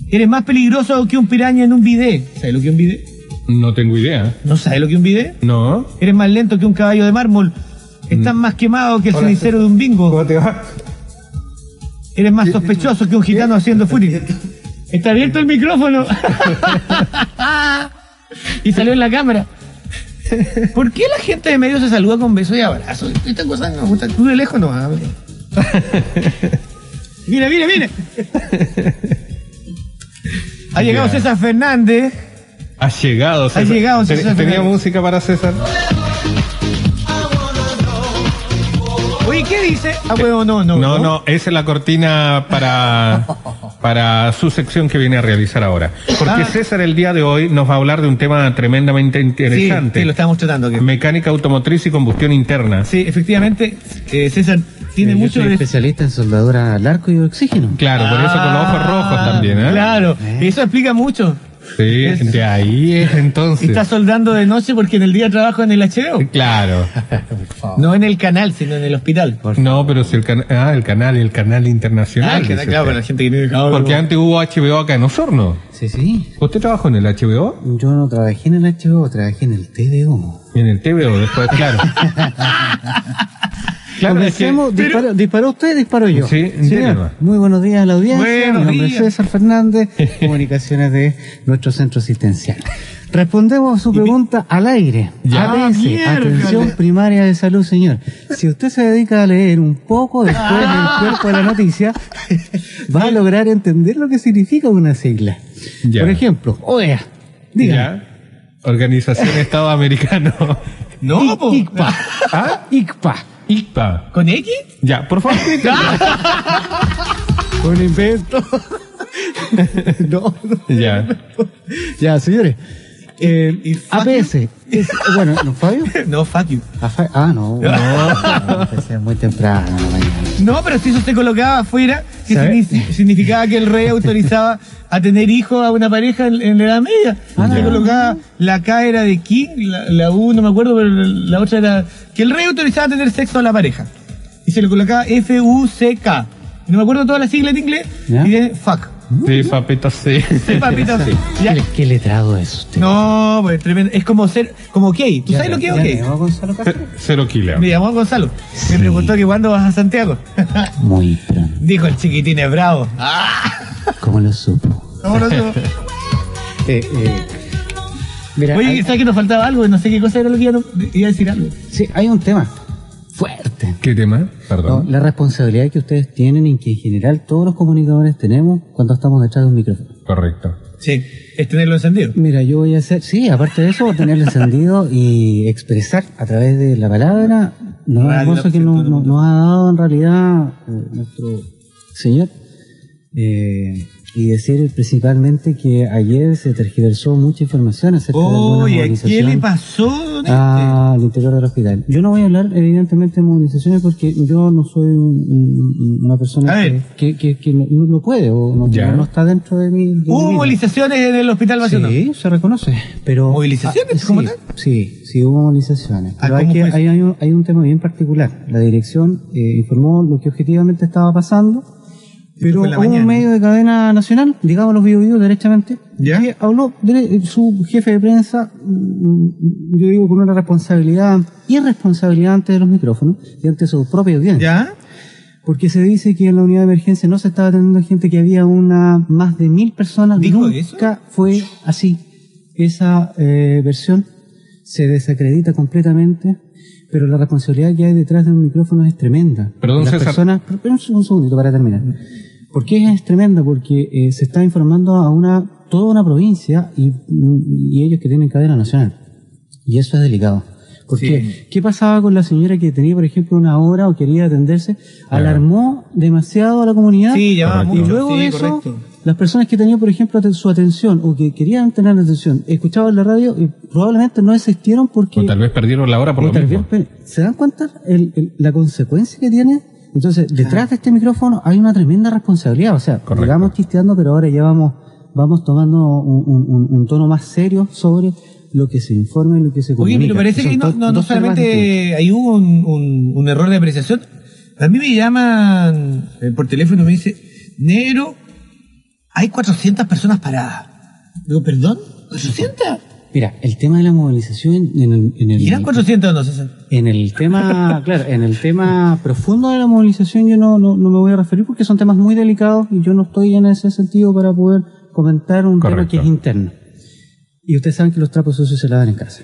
Eres más peligroso que un piraña en un bidet. ¿Sabes lo que es un bidet? No tengo idea. ¿No sabes lo que es un bidet? No. Eres más lento que un caballo de mármol. Estás más quemado que el Hola. cenicero de un bingo. te va? Eres más sospechoso que un gitano haciendo footing. Está abierto el micrófono. y salió en la cámara. ¿Por qué la gente de medio se saluda con besos y abrazos? Esta cosa no me gusta. Tú de lejos no hablas. mira, mira, mira. Ha llegado. César Fernández. Ha llegado, César. llegado, Ten- César ¿Tenía Fernández. música para César? Oye, ¿qué dice? Ah, bueno, no, no. No, no, esa es la cortina para, para su sección que viene a realizar ahora. Porque Ah. César el día de hoy nos va a hablar de un tema tremendamente Sí, interesante. sí, lo estamos tratando. Mecánica automotriz y combustión interna. Sí, efectivamente, eh, César tiene Yo mucho soy de... especialista en soldadura al arco y oxígeno. Claro, por eso con los ojos rojos también, ¿eh? Ah, Claro, eso explica mucho. Sí, de ahí es entonces. Está soldando de noche porque en el día trabajo en el HBO. Claro. No en el canal, sino en el hospital. No, pero si el, can- ah, el canal, el canal internacional. Ah, que dice claro, para la gente que vive acá. Porque antes hubo HBO acá en Osorno. Sí, sí. ¿Usted trabajó en el HBO? Yo no trabajé en el HBO, trabajé en el TVO. En el TVO, después, claro. claro, es que- Comencemos, disparó, disparó usted, disparo yo. Sí, Señor. Muy buenos días a la audiencia. Buenos Mi nombre días. es César Fernández, comunicaciones de nuestro centro asistencial. Respondemos a su pregunta al aire. Ya. APS, Ah, miércoles. atención primaria de salud, señor. Si usted se dedica a leer un poco después del cuerpo de la noticia, va a lograr entender lo que significa una sigla. Ya. Por ejemplo, OEA. Ya. Organización Estado Americano. No. ICPA. ¿Ah? ICPA. ICPA. ¿Con X? Ya, por favor. Un invento. no, no. ya. Ya, señores. Eh, ¿Y fuck APS. Es, bueno, ¿no, Fabio? No, fuck you. Ah, ah, no. No, empecé muy temprano en la mañana. No, pero si eso se colocaba afuera, que signi- significaba que el rey autorizaba a tener hijos a una pareja en, en la Edad Media. Ah, se colocaba, la K era de King, la, la U no me acuerdo, pero la otra era que el rey autorizaba a tener sexo a la pareja. Y se le colocaba F-U-C-K. No me acuerdo todas las siglas en inglés. ¿Ya? Y de fuck. Sí, papita, sí. Sí, papito, sí. ¿Qué, Ya. le- qué letrado es usted? No, pues tremendo. Es como ser, como gay. ¿Tú Ya, sabes lo que es ya, me llamo Gonzalo Castro. Cero kilo. Me llamó Gonzalo. Sí. Me preguntó que cuándo vas a Santiago. Muy pronto. Dijo el chiquitín es bravo. ¿Cómo lo supo? ¿Cómo lo supo? Eh, eh, mira, Oye, hay, ¿sabes que nos faltaba algo? No sé qué cosa era lo que iba a, iba a decir algo. sí, hay un tema fuerte. ¿Qué tema? No, Perdón. la responsabilidad que ustedes tienen y que en general todos los comunicadores tenemos cuando estamos detrás de un micrófono. Correcto. Sí, es tenerlo encendido. Mira, yo voy a hacer, sí, aparte de eso, tenerlo encendido y expresar a través de la palabra una Radio, cosa que nos, nos ha dado en realidad eh, nuestro Señor. Eh, y decir principalmente que ayer se tergiversó mucha información acerca de alguna Oye, ¿qué le pasó, don este? al interior del hospital. Yo no voy a hablar evidentemente de movilizaciones porque yo no soy un- un- una persona A que, que, no, no puede o no, está dentro de mi. de Hubo movilizaciones en el hospital Vaciano. Sí, se reconoce. Pero, ¿Movilizaciones Ah, como sí, tal? Sí, sí hubo movilizaciones. Ah, Pero hay, ¿cómo que, hay un, hay un tema bien particular. La dirección eh, informó lo que objetivamente estaba pasando, pero hubo un medio de cadena nacional, digamos los Bio derechamente, ¿Ya? que habló de su jefe de prensa, mm, yo digo con una responsabilidad, irresponsabilidad ante los micrófonos y ante su propia audiencia. ¿Ya? Porque se dice que en la unidad de emergencia no se estaba atendiendo gente, que había una más de mil personas. ¿Dijo Nunca fue así. Esa eh, versión se desacredita completamente, pero la responsabilidad que hay detrás de un micrófono es tremenda. Perdón, Las César. personas, pero- pero un, un segundito para terminar. ¿Por qué es tremenda? Porque eh, se está informando a una toda una provincia y, y ellos que tienen cadena nacional. Y eso es delicado. Porque, Sí. ¿qué pasaba con la señora que tenía, por ejemplo, una hora o quería atenderse? Alarmó demasiado a la comunidad. Sí, llamaba Correcto. y luego sí, de eso, correcto. las personas que tenían, por ejemplo, su atención o que querían tener atención, escuchaban la radio y probablemente no existieron porque... O tal vez perdieron la hora por lo tal mismo. vez, ¿Se dan cuenta el- el- la consecuencia que tiene? Entonces, detrás de este micrófono hay una tremenda responsabilidad. O sea, Correcto. llegamos chisteando, pero ahora ya vamos, vamos tomando un, un- un- un tono más serio sobre lo que se informa y lo que se Oye, comunica. pero parece que no, no, no solamente ahí hubo un error de apreciación. A mí me llaman eh, por teléfono y me dice, negro, hay 400 personas paradas. Digo, ¿perdón? ¿400? Mira, el tema de la movilización en el, en el- ¿Y eran 400 o no, César? En el tema, claro, en el tema profundo de la movilización yo no, no, no me voy a referir porque son temas muy delicados y yo no estoy en ese sentido para poder comentar un tema que es interno. Y ustedes saben que los trapos sucios se lavan en casa.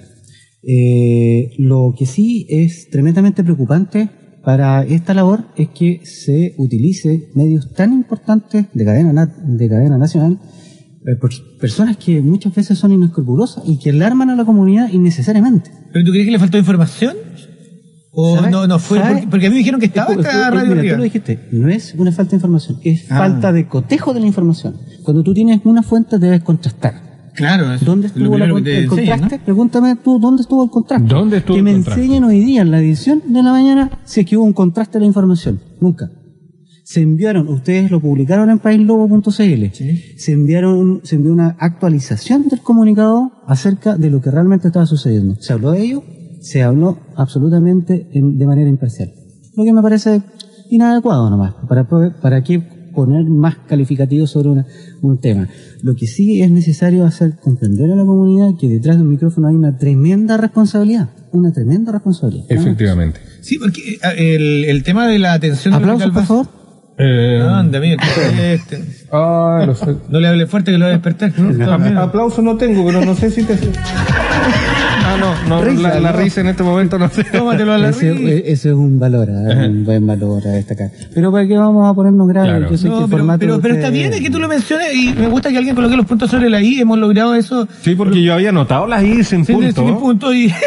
Eh, lo que sí es tremendamente preocupante para esta labor es que se utilice medios tan importantes de cadena, na- de cadena nacional personas que muchas veces son inescrupulosas y que alarman a la comunidad innecesariamente. ¿Pero tú crees que le faltó información? ¿O ¿Sabe- no, no fue? Porque, porque a mí me dijeron que estaba esta radio mira, tú lo dijiste, no es una falta de información, es Ah. falta de cotejo de la información. Cuando tú tienes una fuente debes contrastar. Claro, eso ¿Dónde estuvo la el enseñan, contraste? Pregúntame tú, ¿dónde estuvo el contraste? ¿Dónde estuvo que el me contraste? enseñen hoy día en la edición de la mañana si es que hubo un contraste de la información. Nunca. Se enviaron, ustedes lo publicaron en paislobo.cl, Sí. se enviaron, se envió una actualización del comunicado acerca de lo que realmente estaba sucediendo. ¿Se habló de ello? Se habló absolutamente en- de manera imparcial. Lo que me parece inadecuado nomás. ¿Para, para qué poner más calificativo sobre una- un tema? Lo que sí es necesario hacer comprender a la comunidad que detrás de un micrófono hay una tremenda responsabilidad. Una tremenda responsabilidad. Efectivamente. Sí, porque eh, el, el tema de la atención Aplausos, por favor. Eh, Anda, mira, este, ah, lo sé. no le hable fuerte que lo va a despertar. Aplauso no tengo, pero no sé si te... Ah, no, no Risa, la, la ¿no? risa en este momento no sé. Tómatelo a la Ese, risa. ese es un valor, ¿eh? un buen valor a destacar. Pero ¿para qué vamos a ponernos graves? Claro. Yo sé que No, el pero, formato pero, de pero está bien es que tú lo menciones y me gusta que alguien coloque los puntos sobre la I. Hemos logrado eso Sí, porque yo había notado las I sin sin, punto. sin punto y...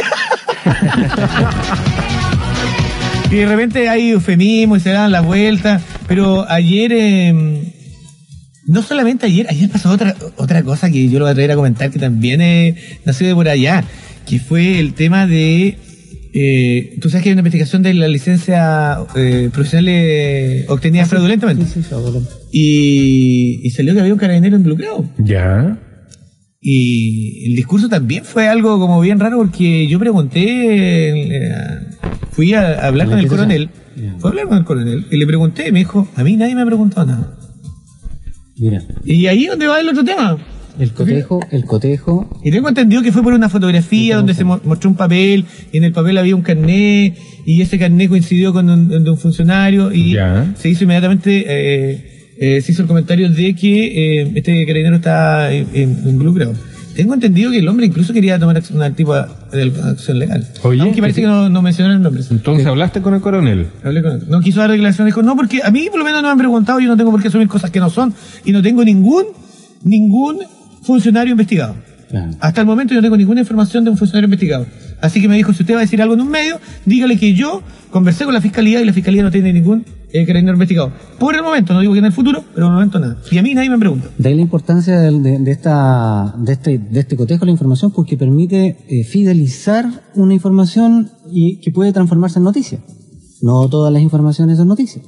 y de repente hay eufemismo y se dan la vuelta. Pero ayer... eh, no solamente ayer, ayer pasó otra, otra cosa que yo lo voy a traer a comentar que también eh, nació de por allá, que fue el tema de... eh, Tú sabes que hay una investigación de la licencia eh, profesional eh, obtenida fraudulentamente. Sí, sí, sí, abuelo. Y, y salió que había un carabinero involucrado. Ya. Y el discurso también fue algo como bien raro porque yo pregunté, eh, fui a hablar ¿La con el coronel, fui a hablar con el coronel y le pregunté y me dijo, a mí nadie me ha preguntado nada. Mira, Y ahí es donde va el otro tema. el cotejo, el cotejo, Y tengo entendido que fue por una fotografía donde se mo- mostró un papel y en el papel había un carné y ese carné coincidió con un, de un funcionario y Ya. se hizo inmediatamente, eh, eh, se hizo el comentario de que eh, este carabinero está eh, eh, involucrado. Tengo entendido que el hombre incluso quería tomar acción- un tipo de de acción legal. Oye, Aunque parece que no, no mencionaron el nombre. Entonces hablaste con el coronel. Hablé con él. No quiso dar declaraciones, dijo, no, porque a mí por lo menos no me han preguntado, yo no tengo por qué asumir cosas que no son y no tengo ningún, ningún funcionario investigado. claro. Hasta el momento yo no tengo ninguna información de un funcionario investigado. Así que me dijo, si usted va a decir algo en un medio, dígale que yo conversé con la fiscalía y la fiscalía no tiene ningún eh, carabinero investigado. Por el momento, no digo que en el futuro, pero en el momento nada. Y a mí nadie me pregunta. De ahí la importancia de esta, de, este, de este cotejo de la información porque permite eh, fidelizar una información y que puede transformarse en noticia. No todas las informaciones son noticias.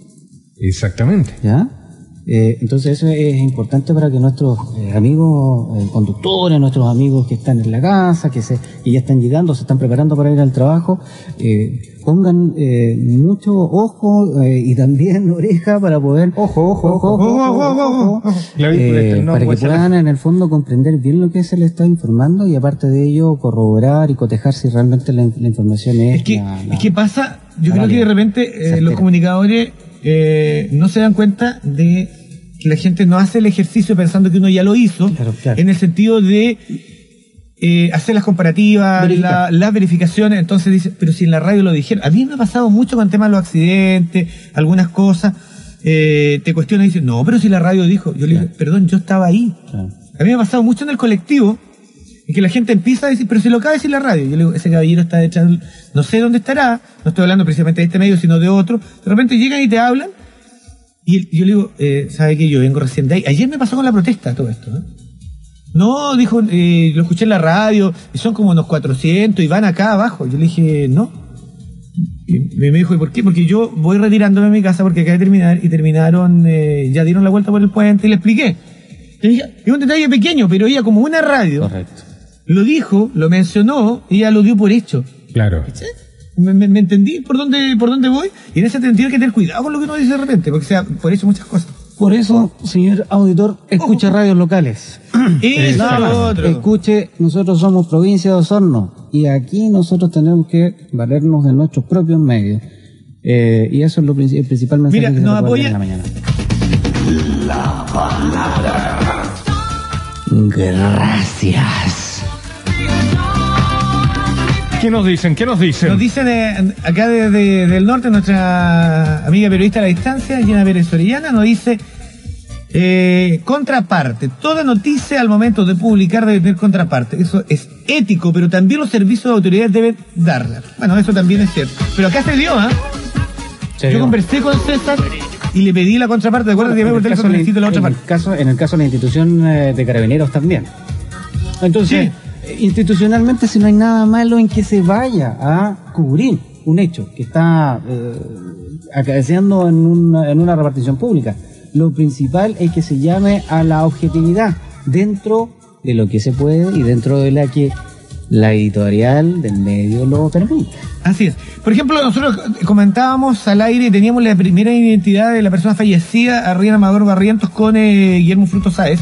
Exactamente. ¿Ya? Eh, entonces eso es importante para que nuestros eh, amigos eh, conductores, nuestros amigos que están en la casa, que, se, que ya están llegando, se están preparando para ir al trabajo, eh, pongan eh, mucho ojo y también oreja para poder... Ojo, ojo, ojo, ojo, ojo, ojo, ojo. Claro, este, para que puedan en el fondo comprender bien lo que se les está informando y aparte de ello corroborar y cotejar si realmente la, la información es... Es que, la- la- es que pasa, yo creo que de repente eh, los comunicadores eh, no se dan cuenta de que la gente no hace el ejercicio pensando que uno ya lo hizo, Claro, claro. en el sentido de eh, hacer las comparativas, la- las verificaciones, entonces dice, pero si en la radio lo dijeron, a mí me ha pasado mucho con el tema de los accidentes, algunas cosas, eh, te cuestionan y dicen, no, pero si la radio dijo, yo le digo, perdón, yo estaba ahí. Claro. A mí me ha pasado mucho en el colectivo y que la gente empieza a decir, pero si lo acaba de decir la radio. Yo le digo, ese caballero está detrás, no sé dónde estará, no estoy hablando precisamente de este medio, sino de otro. De repente llegan y te hablan y yo le digo, eh, ¿sabe que Yo vengo recién de ahí. Ayer me pasó con la protesta todo esto. ¿no? Dijo, eh, lo escuché en la radio y son como unos 400 y van acá abajo. Yo le dije, no. Y me me dijo, ¿y por qué? Porque yo voy retirándome a mi casa porque acabé de terminar y terminaron, eh, ya dieron la vuelta por el puente y le expliqué. Le dije, es un detalle pequeño, pero ella como una radio Correcto. Lo dijo, lo mencionó, ella lo dio por hecho. Claro. ¿Sí? Me, me- me entendí por dónde, por dónde voy y en ese sentido hay que tener cuidado con lo que uno dice de repente, porque sea, por eso muchas cosas. Por eso, señor auditor, escucha radios locales. Eso otro. Escuche, nosotros somos provincia de Osorno y aquí nosotros tenemos que valernos de nuestros propios medios. Eh, y eso es lo el principal mensaje Mira, que se nos apoya- dar en la mañana. Gracias. ¿Qué nos dicen? ¿Qué nos dicen? Nos dicen eh, acá de- de- del norte, nuestra amiga periodista a la distancia, Gina Pérez Orellana, nos dice, eh, contraparte, toda noticia al momento de publicar debe tener contraparte. Eso es ético, pero también los servicios de autoridades deben darla. Bueno, eso también es cierto. Pero acá se dio, ¿ah? Yo conversé con César y le pedí la contraparte. ¿De acuerdo? en, que el caso, necesito la otra en parte. el caso, en el caso de la institución eh, de carabineros también. Entonces, eh, institucionalmente, si no hay nada malo en que se vaya a cubrir un hecho que está eh, en una, en una repartición pública, lo principal es que se llame a la objetividad dentro de lo que se puede y dentro de la que la editorial del medio lo permite. Así es. Por ejemplo, nosotros comentábamos al aire y teníamos la primera identidad de la persona fallecida, Arriana Amador Barrientos, con eh, Guillermo Fruto Sáez.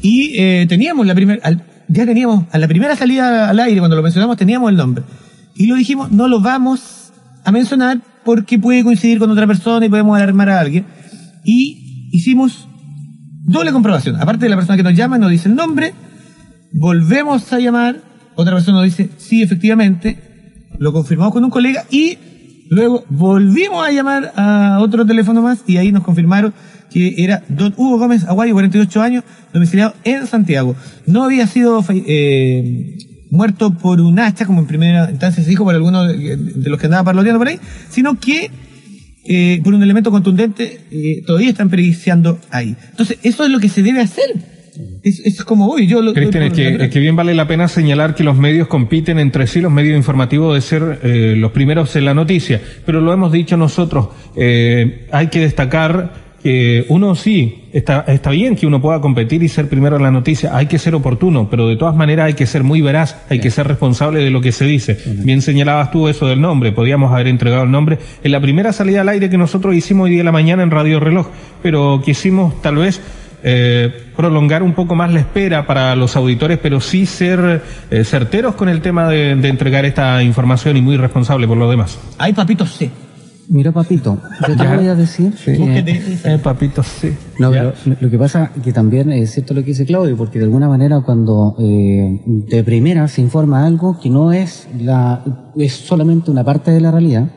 Y eh, teníamos la primera, ya teníamos, a la primera salida al aire, cuando lo mencionamos, teníamos el nombre. Y lo dijimos, no lo vamos a mencionar porque puede coincidir con otra persona y podemos alarmar a alguien. Y hicimos doble comprobación. Aparte de la persona que nos llama, nos dice el nombre, volvemos a llamar, otra persona nos dice, sí, efectivamente, lo confirmamos con un colega y luego volvimos a llamar a otro teléfono más y ahí nos confirmaron que era don Hugo Gómez Aguayo, 48 años, domiciliado en Santiago. No había sido eh, muerto por un hacha, como en primera instancia se dijo por alguno de, de los que andaba parloteando por ahí, sino que eh, por un elemento contundente eh, todavía están periciando ahí. Entonces, eso es lo que se debe hacer. Es, es como voy, yo lo... Cristian, es que, es que bien vale la pena señalar que los medios compiten entre sí, los medios informativos de ser eh, los primeros en la noticia, pero lo hemos dicho nosotros, eh, hay que destacar que uno sí, está, está bien que uno pueda competir y ser primero en la noticia, hay que ser oportuno, pero de todas maneras hay que ser muy veraz, hay que ser responsable de lo que se dice. Bien señalabas tú eso del nombre, podíamos haber entregado el nombre en la primera salida al aire que nosotros hicimos hoy día de la mañana en Radio Reloj, pero quisimos tal vez eh, prolongar un poco más la espera para los auditores, pero sí ser eh, certeros con el tema de, de entregar esta información y muy responsable por lo demás. Ay, papito, sí. Mira, papito, yo te Ya. voy a decir que... Búsquete. Eh, papito, sí. No, pero lo- que pasa que también es cierto lo que dice Claudio, porque de alguna manera cuando eh, de primera se informa algo que no es la es solamente una parte de la realidad,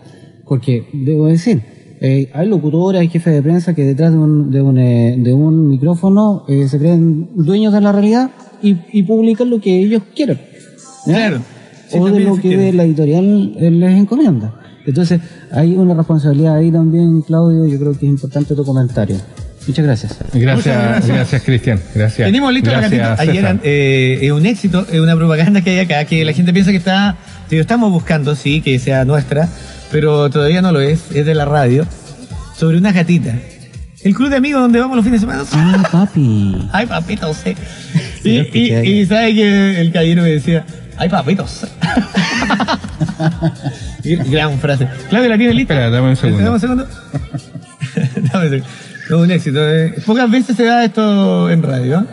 porque debo decir, eh, hay locutores, hay jefes de prensa que detrás de un, de un, eh, de un micrófono eh, se creen dueños de la realidad y, y publican lo que ellos quieran. ¿ya? Claro. Sí, o de lo que entiende. la editorial eh, les encomienda. Entonces, hay una responsabilidad ahí también, Claudio, yo creo que es importante tu comentario. Muchas gracias. Muchas Gracias, gracias. gracias, Cristian. Gracias. Tenemos listo la gatita. Ayer eh, es un éxito, es una propaganda que hay acá, que la gente piensa que está, que lo estamos buscando, sí, que sea nuestra, pero todavía no lo es, es de la radio. sobre una gatita. El club de amigos donde vamos los fines de semana. Ah, papi. Ay, papito, sí. Sí, Y, y, y sabe que el caballero me decía, ay, papitos. Gran frase. Claudio, ¿la tiene lista? Espera, dame un segundo. Dame un segundo. dame un segundo. No, un éxito. eh. Pocas veces se da esto en radio. ¿ah?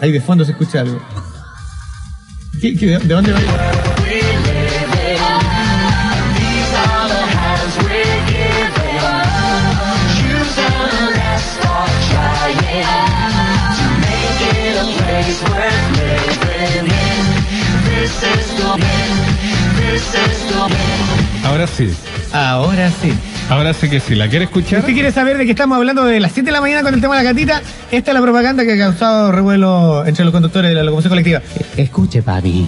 Ahí de fondo se escucha algo. ¿Qué- qué- ¿De dónde va? Ahora sí. Ahora sí. Ahora sí que sí. ¿La quiere Si escuchar? usted quiere saber de que estamos hablando de las 7 de la mañana con el tema de la gatita, esta es la propaganda que ha causado revuelo entre los conductores de la locomoción colectiva. Escuche, papi.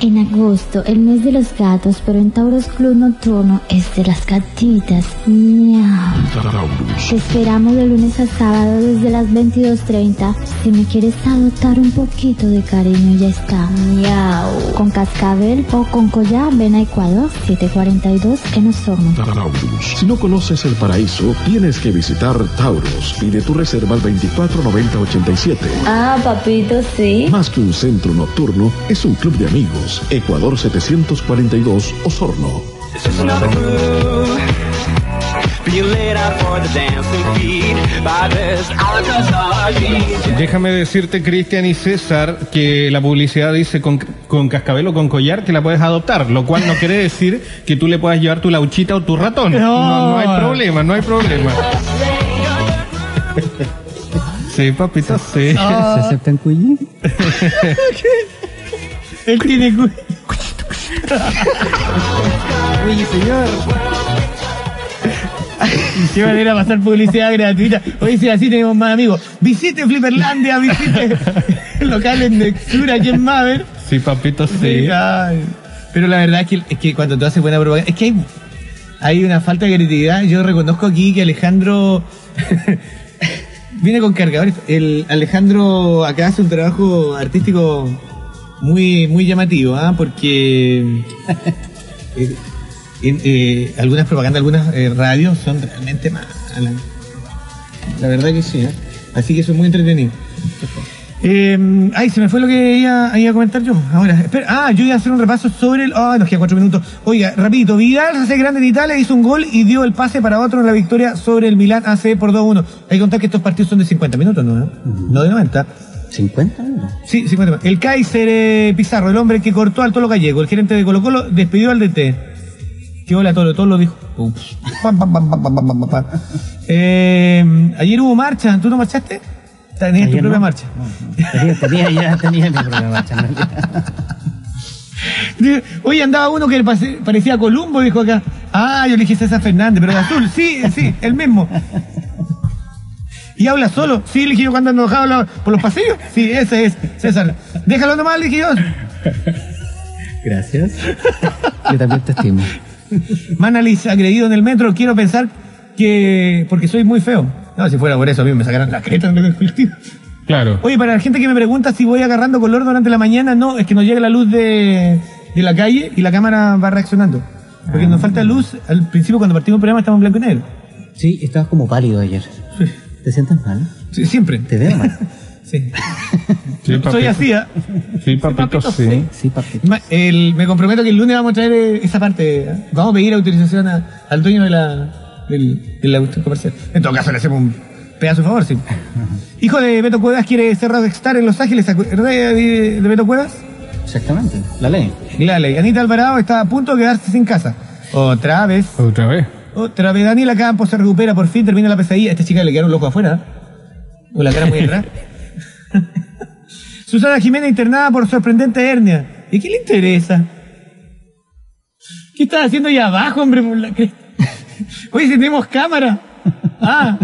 En agosto, el mes de los gatos, pero en Taurus Club Nocturno es de las gatitas. Miau. Te esperamos de lunes a sábado desde las 22.30. Si me quieres adoptar un poquito de cariño, ya está. Miau. Con cascabel o con collar, ven a Ecuador 742 en Osorno. Taurus. Si no conoces el paraíso, tienes que visitar Taurus. Pide tu reserva al 249087. Ah, papito, sí. Más que un centro nocturno, es un club de amigos. Ecuador 742, Osorno. Déjame decirte, Cristian y César, que la publicidad dice con, con cascabel o con collar que la puedes adoptar, lo cual no quiere decir que tú le puedas llevar tu lauchita o tu ratón. No, no hay problema, no hay problema. Sí, papito, sí. ¿Se aceptan cuyi? Él tiene Oye, señor. Qué manera pasar publicidad gratuita. Oye, si así tenemos más amigos. Visite Flipperlandia, visite locales de Xura, ¿quién más? A ver. Sí, papito, sí. Ay, Pero la verdad es que, es que cuando tú haces buena propaganda, es que hay, hay una falta de creatividad. Yo reconozco aquí que Alejandro viene con cargadores. El Alejandro acá hace un trabajo artístico muy, muy llamativo, ¿ah? porque eh, eh, algunas propagandas, algunas eh, radios son realmente malas. La verdad que sí, ¿eh? Así que eso es muy entretenido. Eh, ay, se me fue lo que iba, iba a comentar yo. Ahora, espera. Ah, yo iba a hacer un repaso sobre el. Ah, nos quedan cuatro minutos. Oiga, rapidito. Vidal se hace grande en Italia, hizo un gol y dio el pase para otro en la victoria sobre el Milán AC por 2-1. Hay que contar que estos partidos son de 50 minutos, ¿no? No de 90. ¿50 euros? Sí, 50 minutos. El Kaiser eh, Pizarro, el hombre que cortó al Tolo Gallego, el gerente de Colo Colo, despidió al DT. Qué hola Tolo, Tolo dijo. Ups. Pam, pam, pam. Eh, ayer hubo marcha, ¿tú no marchaste? Tenías tu propia no. marcha. Tenía, tenía, ya tenía mi propia marcha. Oye, andaba uno que parecía Columbo, dijo acá. Ah, yo le dije César Fernández, pero de azul. Sí, sí, el mismo. ¿Y habla solo? Sí, le dije yo cuando enojado habla por los pasillos. Sí, ese es, César. Déjalo nomás, le dije yo. Gracias. Yo también te estimo. Manalis agredido en el metro, quiero pensar que... porque soy muy feo. No, si fuera por eso, a mí me sacaran la creta en el colectivo. Claro. Oye, para la gente que me pregunta si voy agarrando color durante la mañana, no, es que nos llega la luz de, de la calle y la cámara va reaccionando. Porque nos falta luz, al principio cuando partimos el programa estamos en blanco y negro. Sí, estabas como pálido ayer. ¿Te sientes mal? Sí, siempre. Te veo mal. Sí. Sí, Soy papito. así, ¿ah? Sí, papito, papito, sí. Sí, papi. Ma- el- me comprometo que el lunes vamos a traer eh, esa parte. ¿eh? Vamos a pedir autorización a- al dueño de la, del, de la cuestión comercial. En todo caso, le hacemos un pedazo de favor, sí. Hijo de Beto Cuevas quiere ser rockstar en Los Ángeles. ¿Se acuerda de, de Beto Cuevas? Exactamente. La ley. La ley. Anita Alvarado está a punto de quedarse sin casa. Otra vez. Otra vez. Otra vez. Daniela Campos se recupera, por fin termina la pesadilla. A esta chica le quedaron los ojos afuera. ¿eh? O la cara muy atrás. Susana Jiménez internada por sorprendente hernia. ¿Y qué le interesa? ¿Qué estás haciendo ahí abajo, hombre? Oye, si tenemos cámara. Ah,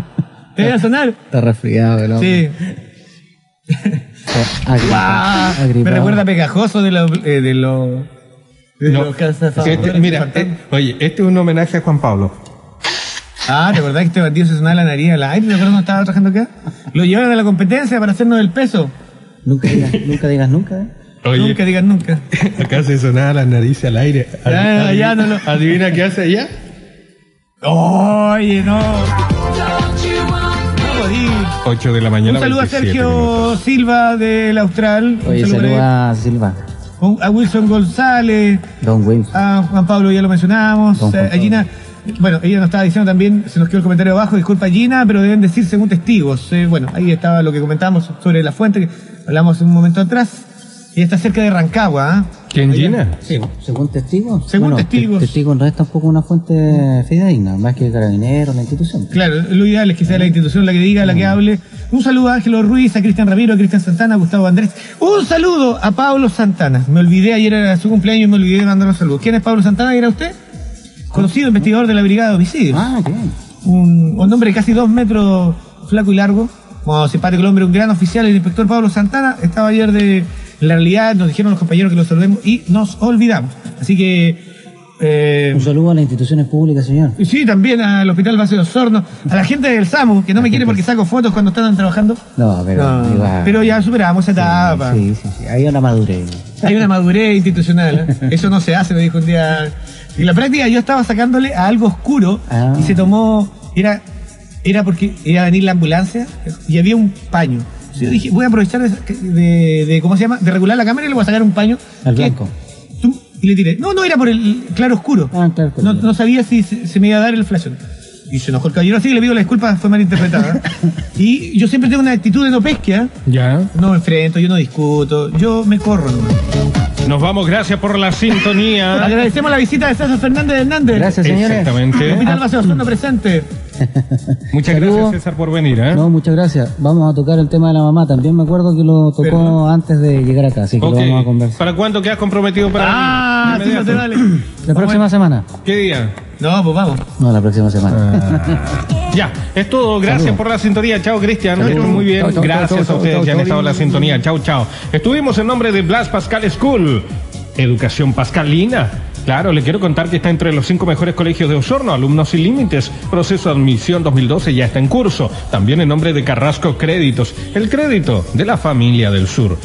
te voy a sonar. Está resfriado el hombre. Sí. Agripado. Me recuerda pegajoso de eh, de los... No, este- mira, eh, oye, este es un homenaje a Juan Pablo. Ah, ¿te acordás que este bandido se sonaba la nariz al aire? ¿Te acuerdas cuando estaba trabajando acá? Lo llevaron a la competencia para hacernos el peso. Nunca digas, nunca digas nunca. ¿eh? Oye. Nunca digan nunca. Acá se sonaba la nariz al aire. Ya, ya, no lo- Adivina qué hace allá. Oye, no. No podí. 8 de la mañana. Un saludo a 27 Sergio minutos. Silva del Austral. Un Oye, saludo a Silva. A Wilson González, Don Wilson. a Juan Pablo ya lo mencionamos, Don Juan a Gina, bueno, ella nos estaba diciendo también, se nos quedó el comentario abajo, disculpa Gina, pero deben decir según testigos. Eh, bueno, ahí estaba lo que comentamos sobre la fuente, que hablamos un momento atrás. Ella está cerca de Rancagua, ¿ah? ¿Quién, Gina? Sí, según testigos. Según Bueno, testigos. te- Testigos no es tampoco una fuente fidedigna, más que carabineros, la institución. Claro, lo ideal es que sea la institución la que diga, la que hable. Un saludo a Ángelo Ruiz, a Cristian Ramiro, a Cristian Santana, a Gustavo Andrés. Un saludo a Pablo Santana. Me olvidé, ayer era su cumpleaños y me olvidé de mandar un saludo. ¿Quién es Pablo Santana? ¿Era usted? Conocido investigador de la Brigada de Homicidios. Ah, qué bien. un, un hombre de casi dos metros, flaco y largo, como simpático el hombre, un gran oficial, el inspector Pablo Santana, estaba ayer de la realidad, nos dijeron los compañeros que lo saludemos y nos olvidamos. Así que, eh, Un saludo a las instituciones públicas, señor. sí, también al Hospital Base de Osorno, a la gente del SAMU, que no me quiere porque saco fotos cuando están trabajando. No, pero No, pero ya superamos esa etapa. Sí, sí, sí. Hay una madurez. Hay una madurez institucional. ¿eh? Eso no se hace, me dijo un día. En la práctica yo estaba sacándole a algo oscuro Ah. y se tomó, era, era porque iba a venir la ambulancia y había un paño. Yo dije, voy a aprovechar de, de- de- ¿cómo se llama? De regular la cámara y le voy a sacar un paño. Al blanco. y le tiré. No, no, era por el claro oscuro. Ah, claro, claro. No, no sabía si se, se me iba a dar el flashón. Y se enojó el caballero así, le pido la disculpa, fue malinterpretada. y yo siempre tengo una actitud de no pesquia. Ya. No me enfrento, yo no discuto, yo me corro. nomás. Nos vamos, gracias por la sintonía. Agradecemos la visita de César Fernández Hernández. Gracias, señores. Exactamente. Hospital Base de Osorno presente. Muchas gracias, César, por venir. ¿eh? No, muchas gracias. Vamos a tocar el tema de la mamá. También me acuerdo que lo tocó Perdón. antes de llegar acá, así que lo vamos a conversar. ¿Para cuándo quedas comprometido para Ah, mí? sí, no te Inmediato. vale. La próxima semana. ¿Qué día? No, pues vamos. No, la próxima semana. Ya, es todo. Gracias Saludos. por la sintonía. Chao, Cristian. Muy bien. Gracias a ustedes que han estado en la sintonía. Chao, chao. Estuvimos en nombre de Blas Pascal School. Educación Pascalina. Claro, le quiero contar que está entre los cinco mejores colegios de Osorno, alumnos sin límites. Proceso de admisión 2012 ya está en curso. También en nombre de Carrasco Créditos, el crédito de la familia del sur.